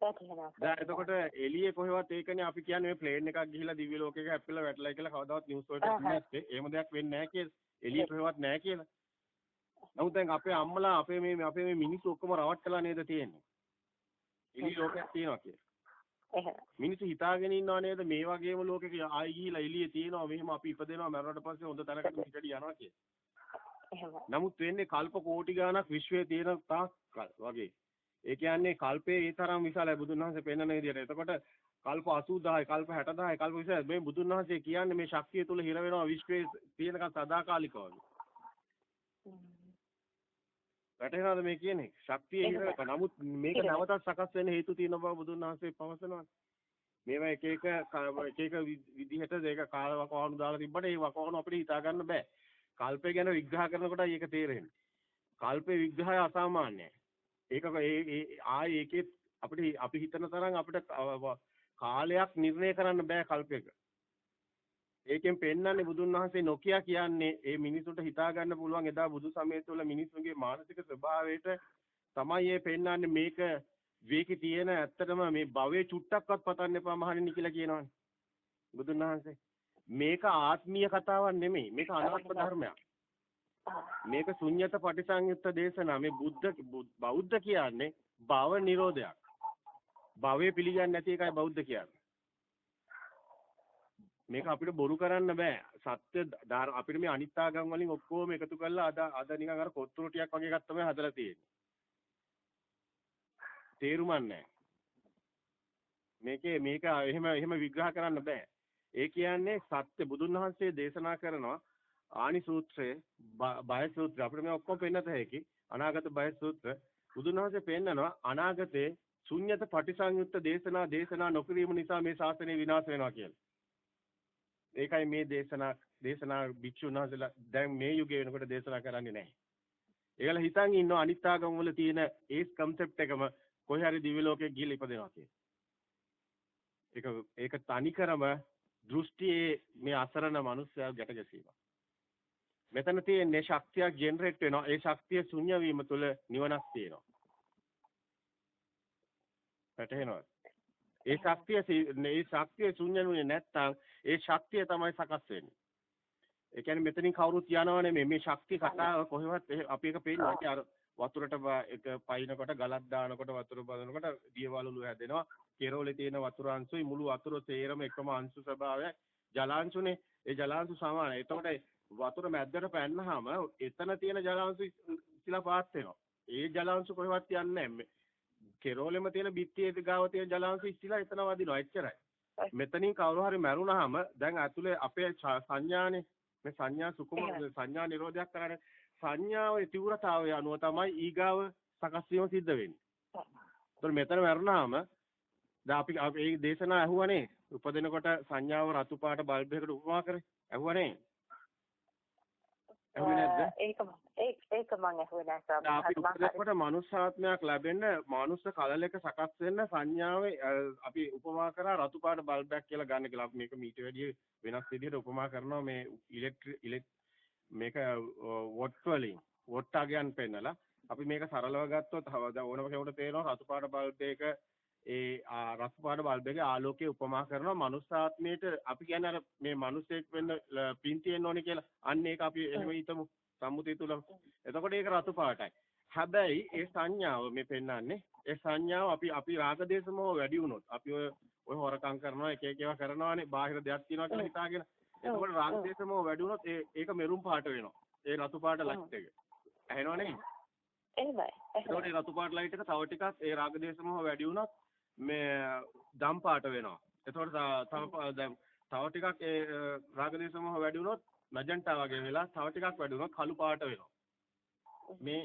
වැටහෙනවා. දැන් එතකොට එළියේ කොහෙවත් ඒකනේ අපි කියන්නේ මේ ප්ලේන් එකක් ගිහිලා දිව්‍ය ලෝකයක හැප්පිලා වැටලා කියලා කවදාවත් නිවුස් වලට නැත්තේ. එහෙම දෙයක් වෙන්නේ නැහැ කියලා. එළියේ කොහෙවත් නැහැ කියලා. නමුත් දැන් අපේ අම්මලා අපේ මේ අපේ මේ මිනිස්සු ඔක්කොම රවට්ටලා නේද තියෙන්නේ. එළිය ලෝකයක් තියෙනවා කියලා. මිනිස්සු හිතාගෙන ඉන්නව නේද මේ වගේම ලෝකෙක ආයි ගිහිලා එළියේ තියෙනවා මෙහෙම අපි ඉපදෙනවා මරණට පස්සේ හොඳ තැනකට මිටඩි යනවා කියලා. නමුත් වෙන්නේ කල්ප කෝටි ගාණක් විශ්වයේ තියෙන තාක් වගේ. ඒ කියන්නේ කල්පේ ඒ තරම් විශාලයි බුදුන් වහන්සේ පෙන්වන විදිහට. එතකොට කල්ප 80000යි කල්ප 60000යි කල්ප 20 මේ බුදුන් වහන්සේ කියන්නේ මේ ශක්තිය තුල හිර වෙනවා විශ්වයේ තියෙනකන් සදාකාලිකව. වැටහෙනවද මේ කියන්නේ? ශක්තිය හිර වෙනවා. නමුත් මේක නැවතත් සකස් වෙන්න හේතු තියෙන බව බුදුන් වහන්සේ පවසනවා. මේවා එක එක එක එක විදිහට ඒක කාල වකවානු දාලා තිබ්බට ඒ වකවානු අපිට හිතා ගන්න බෑ. කල්පය ගැන විග්‍රහ කරනකොට ඒක තේරෙන්නේ. කල්පේ විග්‍රහය අසාමාන්‍යයි. ඒක ඒ ආයේ ඒකේ අපිට අපි හිතන තරම් අපිට කාලයක් නිර්ණය කරන්න බෑ කල්පයක. ඒකෙන් පෙන්වන්නේ බුදුන් වහන්සේ නොකිය කියන්නේ ඒ මිනිසුන්ට හිතා ගන්න පුළුවන් එදා බුදු සමය තුළ මිනිසුන්ගේ මානසික ස්වභාවයට තමයි ඒ පෙන්වන්නේ මේක විවේකී තියෙන ඇත්තටම මේ භවයේ චුට්ටක්වත් පතන්න එපා මහණෙනි කියලා කියනවනේ. බුදුන් වහන්සේ. මේක ආත්මීය කතාවක් නෙමෙයි. මේක අනාත්ම ධර්මයක්. මේක ශුන්්‍යත පටිසංයුක්ත දේශනා. මේ බුද්ධ බෞද්ධ කියන්නේ භව නිරෝධයක්. භවයේ පිළිගන්නේ නැති එකයි බෞද්ධ කියන්නේ. මේක අපිට බොරු කරන්න බෑ. සත්‍ය අපිට මේ අනිත් ආගම් වලින් ඔක්කොම එකතු කරලා අද අද නිකන් අර කොත්තුරු ටිකක් වගේ එකක් තමයි හදලා තියෙන්නේ. තේරුමක් නැහැ. මේකේ මේක එහෙම එහෙම විග්‍රහ කරන්න බෑ. ඒ කියන්නේ සත්‍ය බුදුන් වහන්සේ දේශනා කරනවා ආනි සූත්‍රයේ බය සූත්‍රය අපිට මේ ඔක්කොම පෙන්නත හැකි අනාගත බය සූත්‍ර බුදුන් වහන්සේ පෙන්නනවා අනාගතේ ශුන්්‍යත පටිසංයුක්ත දේශනා දේශනා නොකිරීම නිසා මේ ශාසනය විනාශ වෙනවා කියලා. ඒකයි මේ දේශනා දේශනා භික්ෂුන් වහන්සේලා දැන් මේ යුගයේ වෙනකොට දේශනා කරන්නේ නැහැ. ඒගොල්ලෝ හිතන් ඉන්නවා අනිත් ආගම් වල තියෙන ඒ කන්සෙප්ට් එකම කොහේ හරි දිව්‍ය ලෝකෙක ගිහිල්ලා ඉපදෙනවා කියලා. ඒක ඒක තනිකරම දෘෂ්ටියේ මේ අසරණ මිනිස්සයා ගැට ගැසීමක්. මෙතන තියෙන්නේ ශක්තියක් ජෙනරේට් වෙනවා. ඒ ශක්තිය ශුන්‍ය වීම තුළ නිවනක් තියෙනවා. වැටහෙනවද? ඒ ශක්තිය ඒ ශක්තිය ශුන්‍යනුනේ නැත්තම් ඒ ශක්තිය තමයි සකස් වෙන්නේ. ඒ කියන්නේ මෙතනින් කවුරුත් යනව නෙමෙයි මේ ශක්තිය කතාව කොහෙවත් අපි එක පේන්නේ අර වතුරට එක පයින්නකොට ගලක් දානකොට වතුර බදනකොට දියවලුළු හැදෙනවා. කෙරෝලේ තියෙන වතුර අංශුයි මුළු වතුර තේරම එකම අංශු ස්වභාවය ජලාංශුනේ. ඒ ජලාංශු සමානයි. එතකොට වතුර මැද්දට පැන්නාම එතන තියෙන ජලාංශු ඉස්ලා පාත් වෙනවා. ඒ ජලාංශු කොහෙවත් යන්නේ නැහැ. කෙරෝලෙම තියෙන බිත්තියේ ගාව තියෙන ජලාංශු ඉස්ලා එතන වදිනවා. එච්චරයි. මෙතනින් කවුරු හරි මැරුණාම දැන් ඇතුලේ අපේ සංඥානේ මේ සංඥා සුකුම සංඥා නිරෝධයක් කරන්නේ සංඥාවේ තීව්‍රතාවය අනුව තමයි ඊගාව සකස් වීම සිද්ධ වෙන්නේ. ඒතර මෙතන මැරුණාම දැන් අපි මේ දේශනා ඇහුවනේ උපදිනකොට සංඥාව රතු පාට බල්බ් එකකට උපමා කරේ. ඇහුවනේ. ඇහුවේ නැද්ද? ඒක ඒක ඒක මම ඇහුවේ නැහැ අපි උපදිනකොට මනුෂ්‍යාත්මයක් ලැබෙන්න මානුෂ කලලයක සකස් වෙන්න සංඥාවේ අපි උපමා කරා රතු පාට බල්බයක් කියලා ගන්න කියලා. මේක මීට වැඩිය වෙනස් විදිහට උපමා කරනවා මේ ඉලෙක්ට්‍රික් මේක වොට් වලින් වොට් අගයන් පෙන්නලා අපි මේක සරලව ගත්තොත් ඕනම කෙනෙකුට තේරෙනවා රතු පාට බල්බ් එක ඒ රතු පාට බල්බ් එකේ ආලෝකයේ උපමා කරනවා මනුස්සාත්මයට අපි කියන්නේ අර මේ මිනිස්සෙක් වෙන්න පින් තියෙන්න ඕනේ කියලා. අන්න ඒක අපි එහෙම හිතමු සම්මුතිය තුලම. එතකොට ඒක රතු පාටයි. හැබැයි ඒ සංඥාව මේ පෙන්වන්නේ ඒ සංඥාව අපි අපි රාගදේශමෝ වැඩි වුණොත් අපි ඔය ඔය හොරකම් කරනවා එක එක ඒවා කරනවානේ බාහිර දෙයක් තියෙනවා කියලා හිතාගෙන. එතකොට රාගදේශමෝ වැඩි වුණොත් ඒ ඒක මෙරුම් පාට වෙනවා. ඒ රතු පාට ලයිට් එක. ඇහෙනවනේ? එහෙමයි. ඒතකොට රතු පාට ලයිට් එක තව ටිකක් ඒ රාගදේශමෝ වැඩි වුණොත් මේ දම් පාට වෙනවා. එතකොට තව දැන් තව ටිකක් ඒ රාගදේශමහ වැඩි වුණොත් මැජන්ටා වගේ වෙලා තව ටිකක් වැඩි වුණොත් කළු පාට වෙනවා. මේ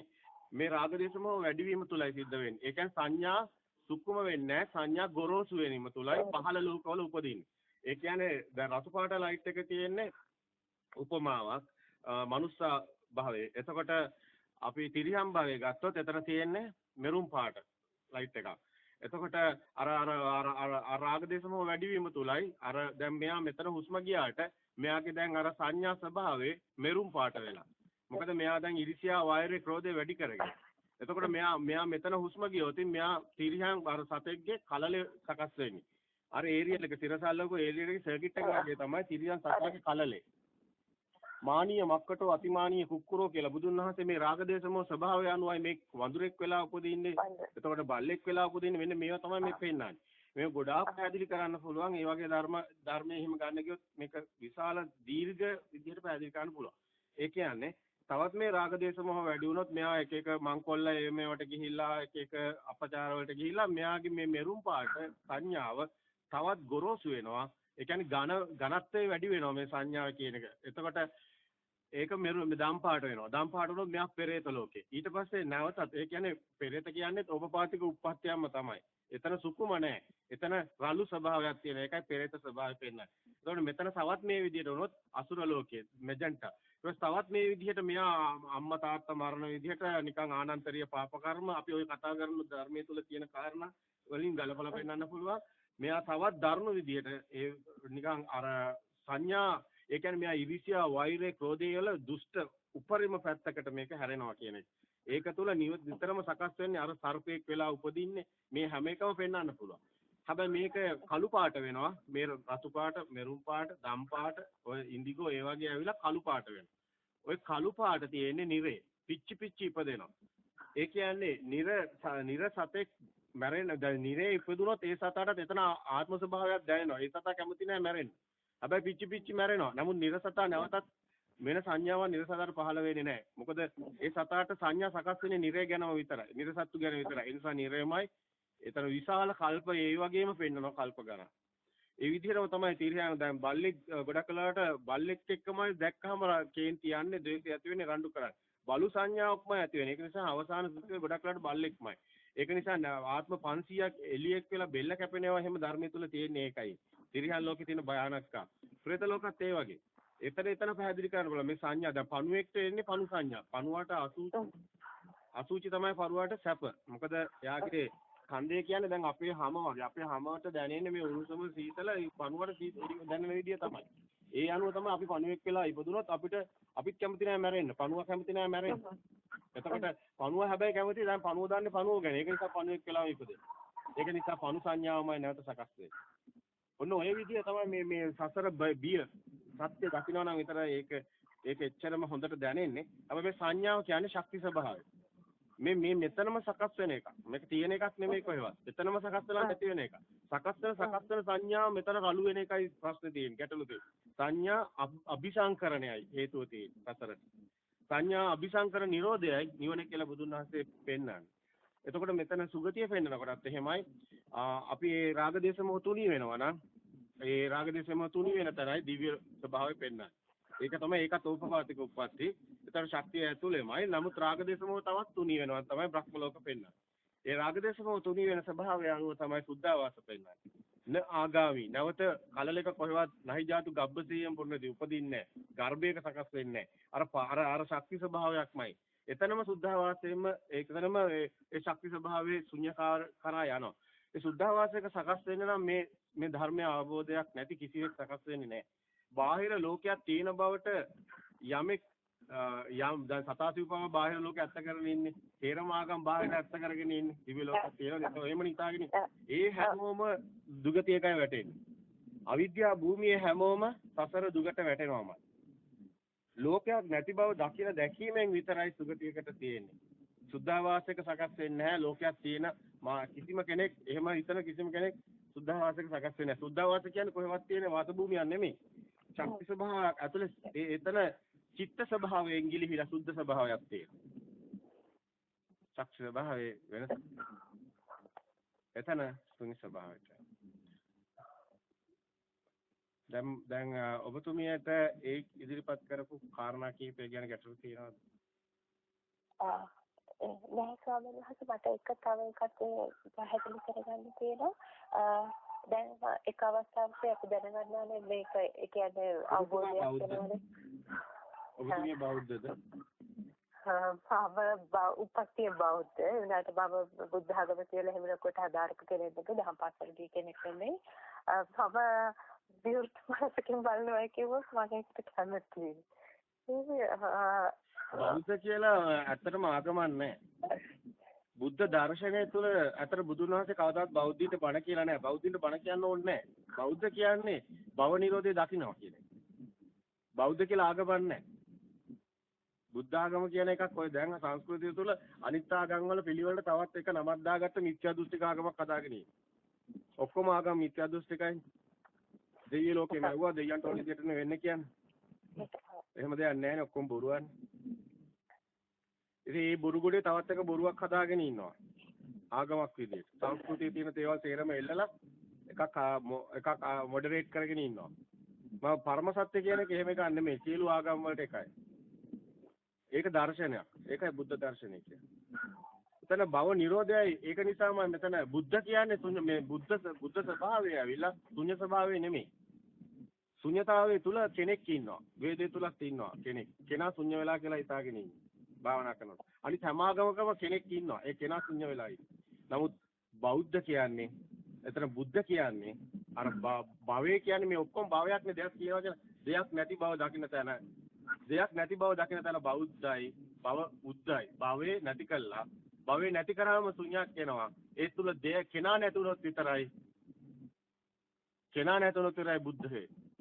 මේ රාගදේශමහ වැඩි වීම තුලයි සිද්ධ වෙන්නේ. ඒ කියන්නේ සංඥා සුක්කුම වෙන්නේ සංඥා ගොරෝසු වෙනීම තුලයි පහළ ලෝකවල උපදින්නේ. ඒ කියන්නේ දැන් රතු පාට ලයිට් එක තියෙන්නේ උපමාවක් මනුස්ස භාවයේ. එතකොට අපි තිරියම් භාවයේ ගත්තොත් එතන තියෙන්නේ මෙරුම් පාට ලයිට් එකක්. එතකොට අර අර අර රාගදේශම වැඩි වීම තුලයි අර දැන් මෙයා මෙතන හුස්ම ගියාට මෙයාගේ දැන් අර සංඥා ස්වභාවයේ මෙරුම් පාට වෙලා. මොකද මෙයා දැන් ඉරිසියා වෛරය ක්‍රෝධය වැඩි කරගෙන. එතකොට මෙයා මෙයා මෙතන හුස්ම ගියොත් මෙයා තිරියන් අර සතෙක්ගේ කලල සකස් වෙන්නේ. අර ඒරියල් එක තිරසල්ලක ඒරියල් එකේ සර්කිට් එක වගේ තමයි තිරියන් සතෙක්ගේ කලලේ. මානීය මක්කටෝ අතිමානීය කුක්කුරෝ කියලා බුදුන් වහන්සේ මේ රාගදේශමෝ ස්වභාවය අනුවයි මේ වඳුරෙක් වෙලා උපදින්නේ. එතකොට බල්ලෙක් වෙලා උපදින්නේ මෙන්න මේවා තමයි මේ පෙන්නන්නේ. මේ ගොඩාක් පැහැදිලි කරන්න පුළුවන්. ඒ වගේ ධර්ම ධර්මයේ එහෙම ගන්න ගියොත් මේක විශාල දීර්ඝ විදිහට පැහැදිලි කරන්න පුළුවන්. ඒ කියන්නේ තවත් මේ රාගදේශමෝහ වැඩි වුණොත් මෙයා එක එක මංකොල්ල මේවට ගිහිල්ලා එක එක අපචාර වලට ගිහිල්ලා මෙයාගේ මේ මෙරුම් පාට සංඥාව තවත් ගොරෝසු වෙනවා. ඒ කියන්නේ ඝන ඝනත්වය වැඩි වෙනවා මේ සංඥාව කියන එක. එතකොට ඒක මෙරු දම් පාට වෙනවා. දම් පාට වුණොත් මෙයා පෙරේත ලෝකේ. ඊට පස්සේ නැවතත් ඒ කියන්නේ පෙරේත කියන්නේ ඕපපාතික උප්පත්තියක්ම තමයි. එතන සුකුම නැහැ. එතන රළු ස්වභාවයක් තියෙන. ඒකයි පෙරේත ස්වභාවය පෙන්නන්නේ. ඒතකොට මෙතන තවත් මේ විදිහට වුණොත් අසුර ලෝකයේ මෙජන්ටා. ඊට තවත් මේ විදිහට මෙයා අම්මා තාත්තා මරණ විදිහට නිකන් ආනන්තරීය පාප කර්ම අපි ওই කතා කරන ධර්මයේ තුල තියෙන කාරණා වලින් ගලපලා පෙන්වන්න පුළුවන්. මෙයා තවත් දරුණු විදිහට ඒ නිකන් අර සංඥා ඒ කියන්නේ මෙයා ඉරිසියා වෛරය ක්‍රෝධය වල දුෂ්ට උපරිම පැත්තකට මේක හැරෙනවා කියන එක. ඒක තුල නිතරම සකස් වෙන්නේ අර සර්පෙක් වෙලා උපදින්නේ මේ හැම එකම පෙන්වන්න පුළුවන්. හැබැයි මේක කළු පාට වෙනවා. මේ රතු පාට, මෙරුම් පාට, දම් පාට, ඔය ඉන්දිගෝ ඒ වගේ ඇවිල්ලා කළු පාට වෙනවා. ඔය කළු පාට තියෙන්නේ නිරේ. පිච්චි පිච්චි ඉපදෙනවා. ඒ කියන්නේ නිර නිර සතෙක් මැරෙන දැන් නිරේ ඉපදුනොත් ඒ සතාට එතන ආත්ම ස්වභාවයක් දැනෙනවා. ඒ සතා කැමති නැහැ මැරෙන්න. හැබැයි පිච්චි පිච්චි මැරෙනවා. නමුත් නිර්සතා නැවතත් වෙන සංඥාවක් නිර්සතාවට පහළ වෙන්නේ නැහැ. මොකද ඒ සතාට සංඥා සකස් වෙන්නේ නිරය ගැනම විතරයි. නිර්සත්තු ගැන විතරයි. ඒ නිසා නිරයමයි ඒතර විශාල කල්ප ඒ වගේම පෙන්නනවා කල්ප ගණන්. ඒ විදිහටම තමයි තීරයන් දැන් බල්ලෙක් ගොඩක් කලකට බල්ලෙක් එක්කමයි දැක්කම කේන්ති යන්නේ ද්වේෂය ඇති වෙන්නේ රණ්ඩු කරන්නේ. බලු සංඥාවක්මයි ඇති වෙන්නේ. ඒක නිසා අවසාන සුත්‍රේ ගොඩක් කලකට බල්ලෙක්මයි. ඒක නිසා ආත්ම 500ක් එළියෙක් වෙලා බෙල්ල කැපෙනවා එහෙම ධර්මයේ තුල තියෙන්නේ ඒකයි. තිරිහන් ලෝකේ තියෙන භයානකකම්. ප්‍රේත ලෝකත් ඒ වගේ. එතන එතන පැහැදිලි කරන්න බලන්න මේ සංඥා දැන් පණුවෙක්ට එන්නේ පණු සංඥා. පණුවට අසුචි අසුචි තමයි පරුවාට සැප. මොකද එයාගේ කන්දේ කියන්නේ දැන් අපේ හැම වගේ අපේ හැමවට දැනෙන්නේ මේ උණුසුම සීතල පණුවට සීතල දැනෙන විදිය තමයි. ඒ අනුව තමයි අපි පණුවෙක් වෙලා ඉපදුනොත් අපිට අපිත් කැමති නෑ මැරෙන්න. පණුව කැමති නෑ මැරෙන්න. එතකොට පණුව හැබැයි කැමති දැන් පණුව දාන්නේ පණුව ගැන. ඒක නිසා පණුවෙක් වෙලා ඉපදෙන්නේ. ඒක නිසා පණු සංඥාවමයි නැවත සකස් වෙන්නේ. ඔන්න ඔය විදිය තමයි මේ මේ සසර බිය සත්‍ය දකින්න නම් විතර ඒක ඒක එච්චරම හොඳට දැනෙන්නේ. හැබැයි මේ සංඥාව කියන්නේ ශක්ති ස්වභාවය. මේ මේ මෙතනම සකස් වෙන එකක්. මේක තියෙන එකක් නෙමෙයි කොහෙවත්. එතනම සකස් වෙලා නැති වෙන එක. සකස් වෙන සකස් වෙන සංඥා මෙතන රළු වෙන එකයි ප්‍රශ්නේ තියෙන්නේ. ගැටලු තියෙන්නේ. සංඥා අபிසංකරණයයි හේතුව තියෙන්නේ සතරට. සංඥා අபிසංකර නිරෝධයයි නිවන කියලා බුදුන් වහන්සේ පෙන්වන්නේ. එතකොට මෙතන සුගතිය පෙන්වනකොටත් එහෙමයි අපි ඒ රාග දේශ මොහ තුනී වෙනවා නම් ඒ රාග දේශ මොහ තුනී වෙන තරයි දිව්‍ය ස්වභාවය පෙන්වන්නේ. ඒක තමයි ඒකත් ඕපපාතික උප්පත්ති. ඒතර ශක්තිය ඇතුළෙමයි. නමුත් රාගදේශමෝ තවත් තුනී වෙනවා තමයි බ්‍රහ්ම ලෝක පෙන්වන්නේ. ඒ රාගදේශමෝ තුනී වෙන ස්වභාවය අනුව තමයි සුද්ධාවාස පෙන්වන්නේ. න ආගාමි නැවත කලලක කොහෙවත් නැහි ජාතු ගබ්බසීයම් පුරණදී උපදින්නේ ගර්භයක සකස් වෙන්නේ අර අර අර ශක්ති ස්වභාවයක්මයි. එතනම සුද්ධාවාසයෙන්ම ඒකතනම ඒ ශක්ති ස්වභාවයේ ශුන්‍යකාර කරා යනවා. ඒ සුද්ධාවාසයක සකස් වෙන්න නම් මේ මේ ධර්මයේ අවබෝධයක් නැති කිසිවෙක් සකස් වෙන්නේ නැහැ. බාහිර ලෝකයක් තියෙන බවට යමෙක් යම් දැන් සතාසිව්පම බාහිර ලෝකෙ ඇත්ත කරගෙන ඉන්නේ. තේරම ආගම් බාහිර ඇත්ත කරගෙන ඉන්නේ. දිව්‍ය ලෝකයක් තියෙනවා. එහෙම නිතාගෙන ඒ හැමෝම දුගතියකයි වැටෙන්නේ. අවිද්‍යා භූමියේ හැමෝම සසර දුකට වැටෙනවාමයි. ලෝකයක් නැති බව දකින දැකීමෙන් විතරයි සුගතියකට තියෙන්නේ. සුද්ධාවාසයක සකස් වෙන්නේ නැහැ. ලෝකයක් තියෙන කිසිම කෙනෙක් එහෙම හිතන කිසිම කෙනෙක් සුද්ධාවාසයක සකස් වෙන්නේ නැහැ. සුද්ධාවාස කියන්නේ කොහෙවත් තියෙන වාත භූමියක් නෙමෙයි. ශක්ති ස්වභාවයක් ඇතුලේ එතන චිත්ත ස්වභාවයෙන් ගිලිහිලා සුද්ධ ස්වභාවයක් තියෙනවා. ශක්ති ස්වභාවයේ වෙනස. එතන ශුන්‍ය ස්වභාවයට. දැන් දැන් ඔබතුමියට ඒ ඉදිරිපත් කරපු කාරණා කීපය ගැන ගැටලු තියෙනවද? ආ නෑ ස්වාමීන් වහන්සේ මට එක තව එකක් පැහැදිලි කරගන්න තියෙනවා. දැන් එක අවස්ථාවක අපි දැනගන්න ඕනේ මේක ඒ කියන්නේ අවබෝධයක් වෙනවනේ. ඔබතුමිය බෞද්ධද? මම උපත්ති බෞද්ධ. උනාට මම බුද්ධ ධර්ම කියලා එහෙම කොට ආධාරක කෙනෙක් දහම් පාසල් ගිය කෙනෙක් නෙමෙයි. මම විවෘත මානසිකව බලනවා කිව්වොත් මම ඒකට කැමතියි බෞද්ධ කියලා ඇත්තටම ආගමක් නැහැ බුද්ධ දර්ශනය තුළ අතර බුදුන් වහන්සේ කවදාවත් බෞද්ධින්ට බණ කියලා නැහැ. බෞද්ධින්ට බණ කියන්න ඕනේ නැහැ. බෞද්ධ කියන්නේ භව නිරෝධය දකින්නවා කියන එක. බෞද්ධ කියලා ආගමක් නැහැ. බුද්ධ ආගම කියන එකක් ඔය දැන් සංස්කෘතිය තුළ අනිත් ආගම් වල පිළිවෙලට තවත් එක නමක් දාගත්ත මිත්‍යා දෘෂ්ටික ආගමක් හදාගෙන ඔක්කොම ආගම් මිත්‍යා දෘෂ්ටිකයි. දෙවියෝ ලෝකේ නැවුවා දෙයයන්ට ඕන විදිහට වෙන්නේ කියන්නේ. එහෙම දෙයක් නැහැ නේ ඔක්කොම බොරුවන්නේ. ඉතින් මේ බොරු ගොඩේ තවත් එක බොරුවක් හදාගෙන ඉන්නවා. ආගමක් විදිහට. සංස්කෘතියේ තියෙන දේවල් තේරම එල්ලලා එකක් එකක් මොඩරේට් කරගෙන ඉන්නවා. මම පරම සත්‍ය කියන එක එහෙම එකක් නෙමෙයි. සියලු ආගම් වලට එකයි. ඒක දර්ශනයක්. ඒකයි බුද්ධ දර්ශනය කියන්නේ. එතන භව නිරෝධයයි ඒක නිසාම මෙතන බුද්ධ කියන්නේ මේ බුද්ධ බුද්ධ ස්වභාවය ඇවිල්ලා ශුන්‍ය ස්වභාවය නෙමෙයි. ශුන්‍යතාවයේ තුල කෙනෙක් ඉන්නවා. වේදේ තුලත් ඉන්නවා කෙනෙක්. කෙනා ශුන්‍ය වෙලා කියලා හිතාගෙන ඉන්නේ. භාවනා කරනකොට. අනිත් හැම ආගමකම කෙනෙක් ඉන්නවා. ඒ කෙනා ශුන්‍ය වෙලා නමුත් බෞද්ධ කියන්නේ එතන බුද්ධ කියන්නේ අර භවය කියන්නේ මේ ඔක්කොම භවයක් නේ. දෙයක් කියනවා කියන දෙයක් නැති බව දකින්න තැන දෙයක් නැති බව දකින්න තැන බෞද්ධයි භව උද්දයි භවයේ නැති කළා. භවයේ නැති කරාම ශුන්‍යක් වෙනවා ඒ තුල දෙය කෙනා නැතුනොත් විතරයි කෙනා නැතුනොත් විතරයි බුද්ධ වෙන්නේ.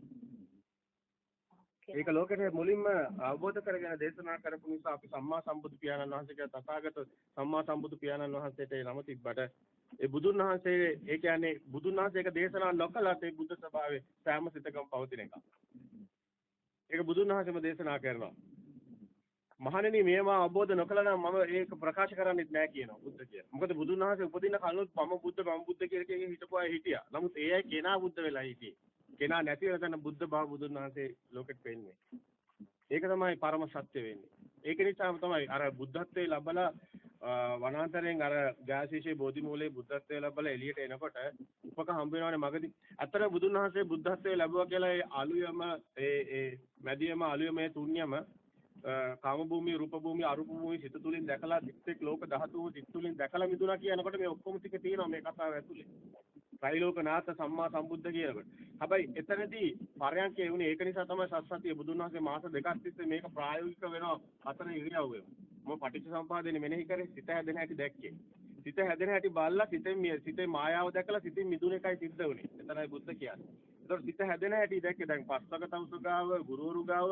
ඒක ලෝකෙට මුලින්ම අවබෝධ කරගෙන දේශනා කරපු නිසා අපි සම්මා සම්බුදු පියාණන් වහන්සේගේ තථාගත සම්මා සම්බුදු පියාණන් වහන්සේට ඒ නම තිබ්බට ඒ බුදුන් වහන්සේ ඒ කියන්නේ බුදුන් වහන්සේ ඒක දේශනා නොකලත් ඒ බුද්ධ ස්වභාවයේ සෑම සිතකම පවතින එක. ඒක බුදුන් වහන්සේම දේශනා කරනවා. මහණෙනි මේවා අවබෝධ නොකළා නම් මම ඒක ප්‍රකාශ කරන්නෙත් නෑ කියනවා බුද්ධ කියලා. මොකද බුදුන් වහන්සේ උපදින කලින් මම බුද්ධ මම බුද්ධ කියලා කියන හිටපු අය හිටියා. නමුත් ඒ අය කෙනා බුද්ධ වෙලා හිටියේ. කෙනා නැති වෙන තැන බුද්ධ භාව බුදුන් වහන්සේ ලෝකෙට පෙන්නේ. ඒක තමයි පරම සත්‍ය වෙන්නේ. ඒක නිසාම තමයි අර බුද්ධත්වයේ ලබලා වනාන්තරයෙන් අර ගාසීෂේ බෝධි මූලයේ බුද්ධත්වයේ ලැබලා එළියට එනකොට උපක හම්බ වෙනවනේ මගදී. අතර බුදුන් වහන්සේ බුද්ධත්වයේ ලැබුවා කියලා ඒ අලුයම ඒ ඒ මැදියම අලුයම ඒ තුන්යම කාම භූමිය රූප භූමිය අරූප භූමිය සිත තුලින් දැකලා දික්තෙක් ලෝක ධාතුව සිත තුලින් දැකලා මිදුණා කියනකොට මේ ඔක්කොම ටික තියෙනවා මේ කතාව ඇතුලේ. ත්‍රිලෝකනාථ සම්මා සම්බුද්ධ කියනකොට. හැබැයි එතනදී පරයන්කේ වුණේ ඒක නිසා තමයි සස්සතිය බුදුන් වහන්සේ මාස දෙකක් තිස්සේ මේක ප්‍රායෝගික වෙනවා හතර ඉරියව්වෙම. මම පටිච්චසමුපාදෙනේ මෙනෙහි කරේ සිත හැදෙන හැටි දැක්කේ. සිත හැදෙන හැටි බලලා සිතෙන් සිතේ මායාව දැකලා සිතින් මිදුන එකයි සිද්ධ වුනේ. එතරයි බුද්ධ කියන්නේ. ඒතකොට සිත හැදෙන හැටි දැක්කේ දැන් පස්වක තවුසුගාව ගුරුවරු ගාව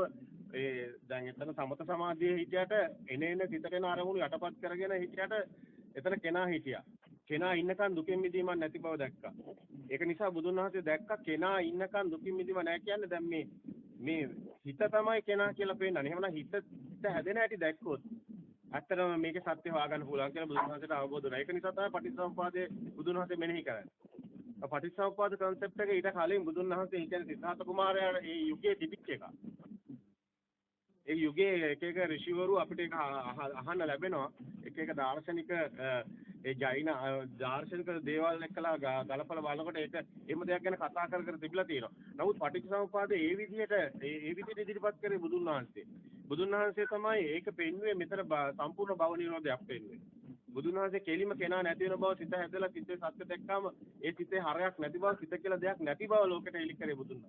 ඒ දැන් එතන සමත සමාධියේ හිටියට එන එන සිතට එන අරමුණු යටපත් කරගෙන හිටියට එතන කෙනා හිටියා. කෙනා ඉන්නකන් දුකෙන් මිදීමක් නැති බව දැක්කා. ඒක නිසා බුදුන් වහන්සේ දැක්කා කෙනා ඉන්නකන් දුකින් මිදීම නැහැ කියන්නේ දැන් මේ මේ හිත තමයි කෙනා කියලා පේන්නනේ. එහෙමනම් හිත හිත හැදෙන හැටි දැක්කොත් ඇත්තටම මේකේ සත්‍ය හොයාගන්න පුළුවන් කියලා බුදුන් වහන්සේට අවබෝධ වුණා. ඒක නිසා තමයි පටිච්චසමුපාදයේ බුදුන් වහන්සේ මෙනෙහි කරන්නේ. පටිච්චසමුපාද concept එක ඊට කලින් බුදුන් වහන්සේ කියන්නේ සිද්ධාර්ථ කුමාරයාට ඒ යුගයේ තිබිච්ච එක. ඒ යුගයේ එක එක ඍෂිවරු අපිට ඒක අහන්න ලැබෙනවා. එක එක දාර්ශනික ඒ ජෛන දාර්ශනික දේවල් එක්කලා ගලපලා බලනකොට ඒක එහෙම දෙයක් ගැන කතා කර කර තිබිලා තියෙනවා. නමුත් පටිච්චසමුපාදේ ඒ විදිහට ඒ විදිහට ඉදිරිපත් කරේ බුදුන් වහන්සේ. බුදුන් වහන්සේ තමයි ඒක පෙන්වුවේ මෙතන සම්පූර්ණ භව නිරෝධයක් පෙන්වුවේ. බුදුන් වහන්සේ කෙලිම කෙනා නැති වෙන බව සිත හැදලා සිතේ සත්‍ය දැක්කාම ඒ සිතේ හරයක් නැති බව සිත කියලා දෙයක් නැති බව ලෝකෙට එලි කරේ බුදුන්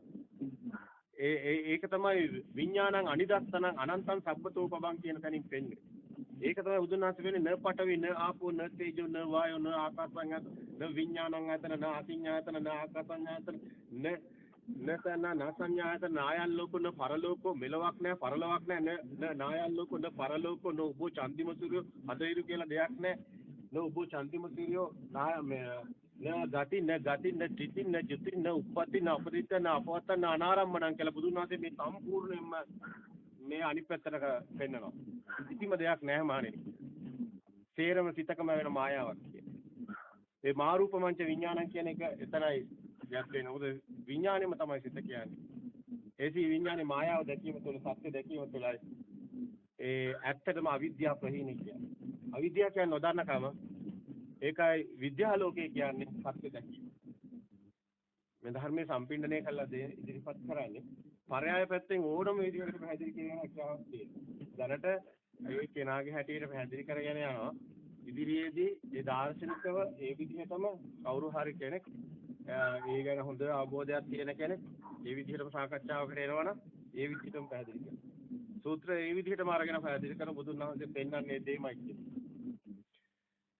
ඒ ඒක තමයි විඥානං අනිදස්සනං අනන්තං සබ්බතෝපබං කියන තැනින් පෙන්වන්නේ. ඒක තමයි බුදුන් වහන්සේ වෙන්නේ. න පඨවි න ආපෝ න තේජෝ න වායෝ න ආකාසං න විඥානං ආයතන න අතිඥායතන න ආකාසං ආයතන න නතන නසඤ්ඤායතන නායන් ලෝක න පරලෝකෝ මෙලවක් නැහැ පරලොවක් නැහැ න නායන් ලෝක න පරලෝකෝ න උබෝ චන්දිම සූර්යෝ හදයිරු කියලා දෙයක් නැහැ න උබෝ චන්දිම සූර්යෝ නාය න ගති න ගති න තිති න ජුති න උප්පති න අපරිත න අපවත න අනාරම්මණං කියලා බුදුන් වහන්සේ මේ සම්පූර්ණයෙන්ම මේ අනිත් පැත්තට පෙන්නනවා. කිසිම දෙයක් නැහැ මානේ සේරම සිතකම වෙන මායාවක් කියන්නේ ඒ මාරූපමංච විඥානං කියන එක එතරයි යක් වෙන. මොකද විඥාණයම තමයි සිත කියන්නේ. ඒසී විඥානේ මායාව දැකීම තුළ සත්‍ය දැකීම තුළයි ඒ ඇත්තටම අවිද්‍යාව ප්‍රහීන කියන්නේ. අවිද්‍යාව කියන්නේ නොදන්නකම. ඒකයි විද්‍යා ලෝකේ කියන්නේ සත්‍ය දැකීම. මේ ධර්මයේ සම්පින්ඩණය කළා ඉදිරිපත් කරන්නේ පරයාය පැත්තෙන් ඕනම විදිහකට පැහැදිලි කිරීමක් හැකියාවක් තියෙනවා. දැනට ඒ කෙනාගේ හැටියට පැහැදිලි කරගෙන යනවා. ඉදිරියේදී ඒ දාර්ශනිකව ඒ විදිහටම කවුරු හරි කෙනෙක් ඒ ගැන හොඳ අවබෝධයක් තියෙන කෙනෙක් ඒ විදිහටම සාකච්ඡාවකට එනවනම් ඒ විදිහටම පැහැදිලි කරනවා. සූත්‍රය ඒ විදිහටම අරගෙන පැහැදිලි කරන බුදුන් වහන්සේ පෙන්වන්නේ දෙයමයි කියන්නේ.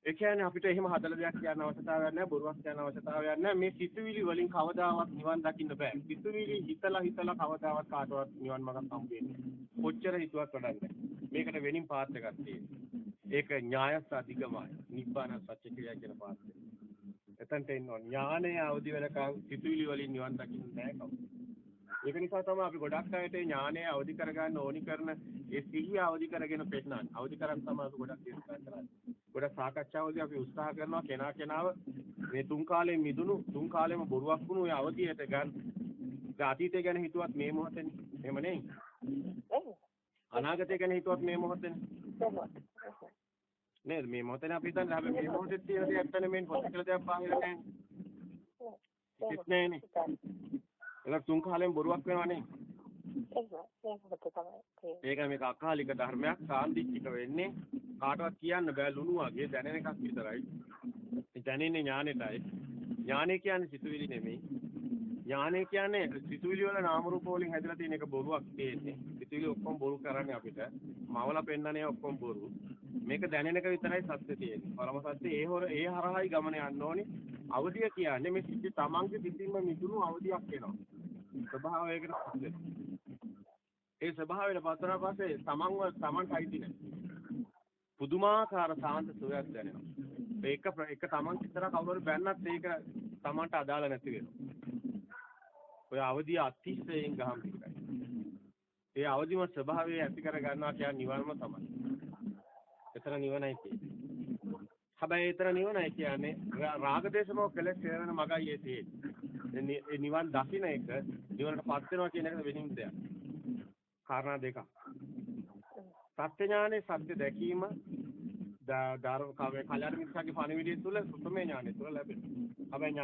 ඒ කියන්නේ අපිට එහෙම හදලා දෙයක් කියන්න අවශ්‍යතාවයක් නැහැ බොරුවක් කියන්න අවශ්‍යතාවයක් නැහැ මේ සිතුවිලි වලින් කවදාවත් නිවන් දකින්න බෑ සිතුවිලි හිතලා හිතලා කවදාවත් කාටවත් නිවන් මඟක් හම්බ වෙන්නේ කොච්චර හිතුවත් වැඩක් මේකට වෙනින් පාත් එකක් තියෙනවා ඒක ඥායස් අධිගමයි නිබ්බාන සත්‍ය ක්‍රියා කියන පාත් එතනට එන්න ඕන. ඥානය අවදි වෙනකන් සිතුවිලි වලින් නිවන් දකින්න නෑ කවුරු. ඒක නිසා තමයි අපි ගොඩක් අයට ඥානය අවදි කරගන්න ඕනි කරන ඒ සිහිය අවදි කරගෙන පෙන්නන්නේ. අවදි කරන් තමයි අපි ගොඩක් දේශනා කරන්නේ. ගොඩක් සාකච්ඡාවලදී අපි උත්සාහ කරනවා කෙනා කෙනාව මේ තුන් කාලේ මිදුණු තුන් කාලෙම බොරුවක් වුණු ඒ අවදියට ගන්න. අතීතය ගැන හිතුවත් මේ මොහොතේනේ. එහෙම නෙයි. අනාගතය ගැන හිතුවත් මේ මොහොතේනේ. නේද මේ මොහොතේ අපි හිතන්නේ අපි මේ මොහොතේ තියෙන දේ ඇත්තනේ මේ පොත කියලා දෙයක් පාවිලා නැහැ. ඒත් නෑනේ. ඒක තුන් කාලෙම බොරුවක් වෙනවනේ. ඒක මේක අකාලික ධර්මයක් සාන්දිච්චික වෙන්නේ කාටවත් කියන්න බෑ ලුණු වගේ දැනෙන එකක් විතරයි. දැනෙන්නේ ඥානෙටයි. ඥානෙ කියන්නේ සිතුවිලි නෙමෙයි. ඥානය කියන්නේ සිතුවිලි වල නාම රූප වලින් හැදලා තියෙන එක බොරුවක් තියෙන්නේ. සිතුවිලි ඔක්කොම බොරු කරන්නේ අපිට. මවලා පෙන්නන්නේ ඔක්කොම බොරු. මේක දැනෙන එක විතරයි සත්‍ය තියෙන්නේ. පරම සත්‍ය ඒ හොර ඒ හරහායි ගමන යන්න ඕනේ. අවදිය කියන්නේ මේ සිත් තමන්ගේ සිතින්ම මිදුණු අවදියක් වෙනවා. ස්වභාවයකට ඒ ස්වභාවයට පතරා පස්සේ තමන්ව තමන්ට අයිති නැහැ. පුදුමාකාර සාන්ත සුවයක් දැනෙනවා. ඒක එක තමන් විතර කවුරු හරි බැන්නත් ඒක තමන්ට අදාළ නැති වෙනවා. ඔය අවදිය අතිශයින් ගැඹුරුයි. ඒ අවදිම ස්වභාවය ඇති කර ගන්නවා කියන්නේ නිවනම තමයි. එතන නිවනයි කියන්නේ. හැබැයි එතන නිවනයි කියන්නේ රාග දේශමෝ කෙලෙස් හේරන මගයි ඒ තියෙන්නේ. ඒ නිවන් දකින්න එක නිවනටපත් වෙනවා කියන එක වෙනින් දෙයක්. කාරණා දෙකක්. සත්‍ය ඥානේ සත්‍ය දැකීම දාර කල්‍යාණ මිත්‍රාගේ පණිවිඩය තුළ සුතමේ ඥානෙ තුළ ලැබෙනවා. හැබැයි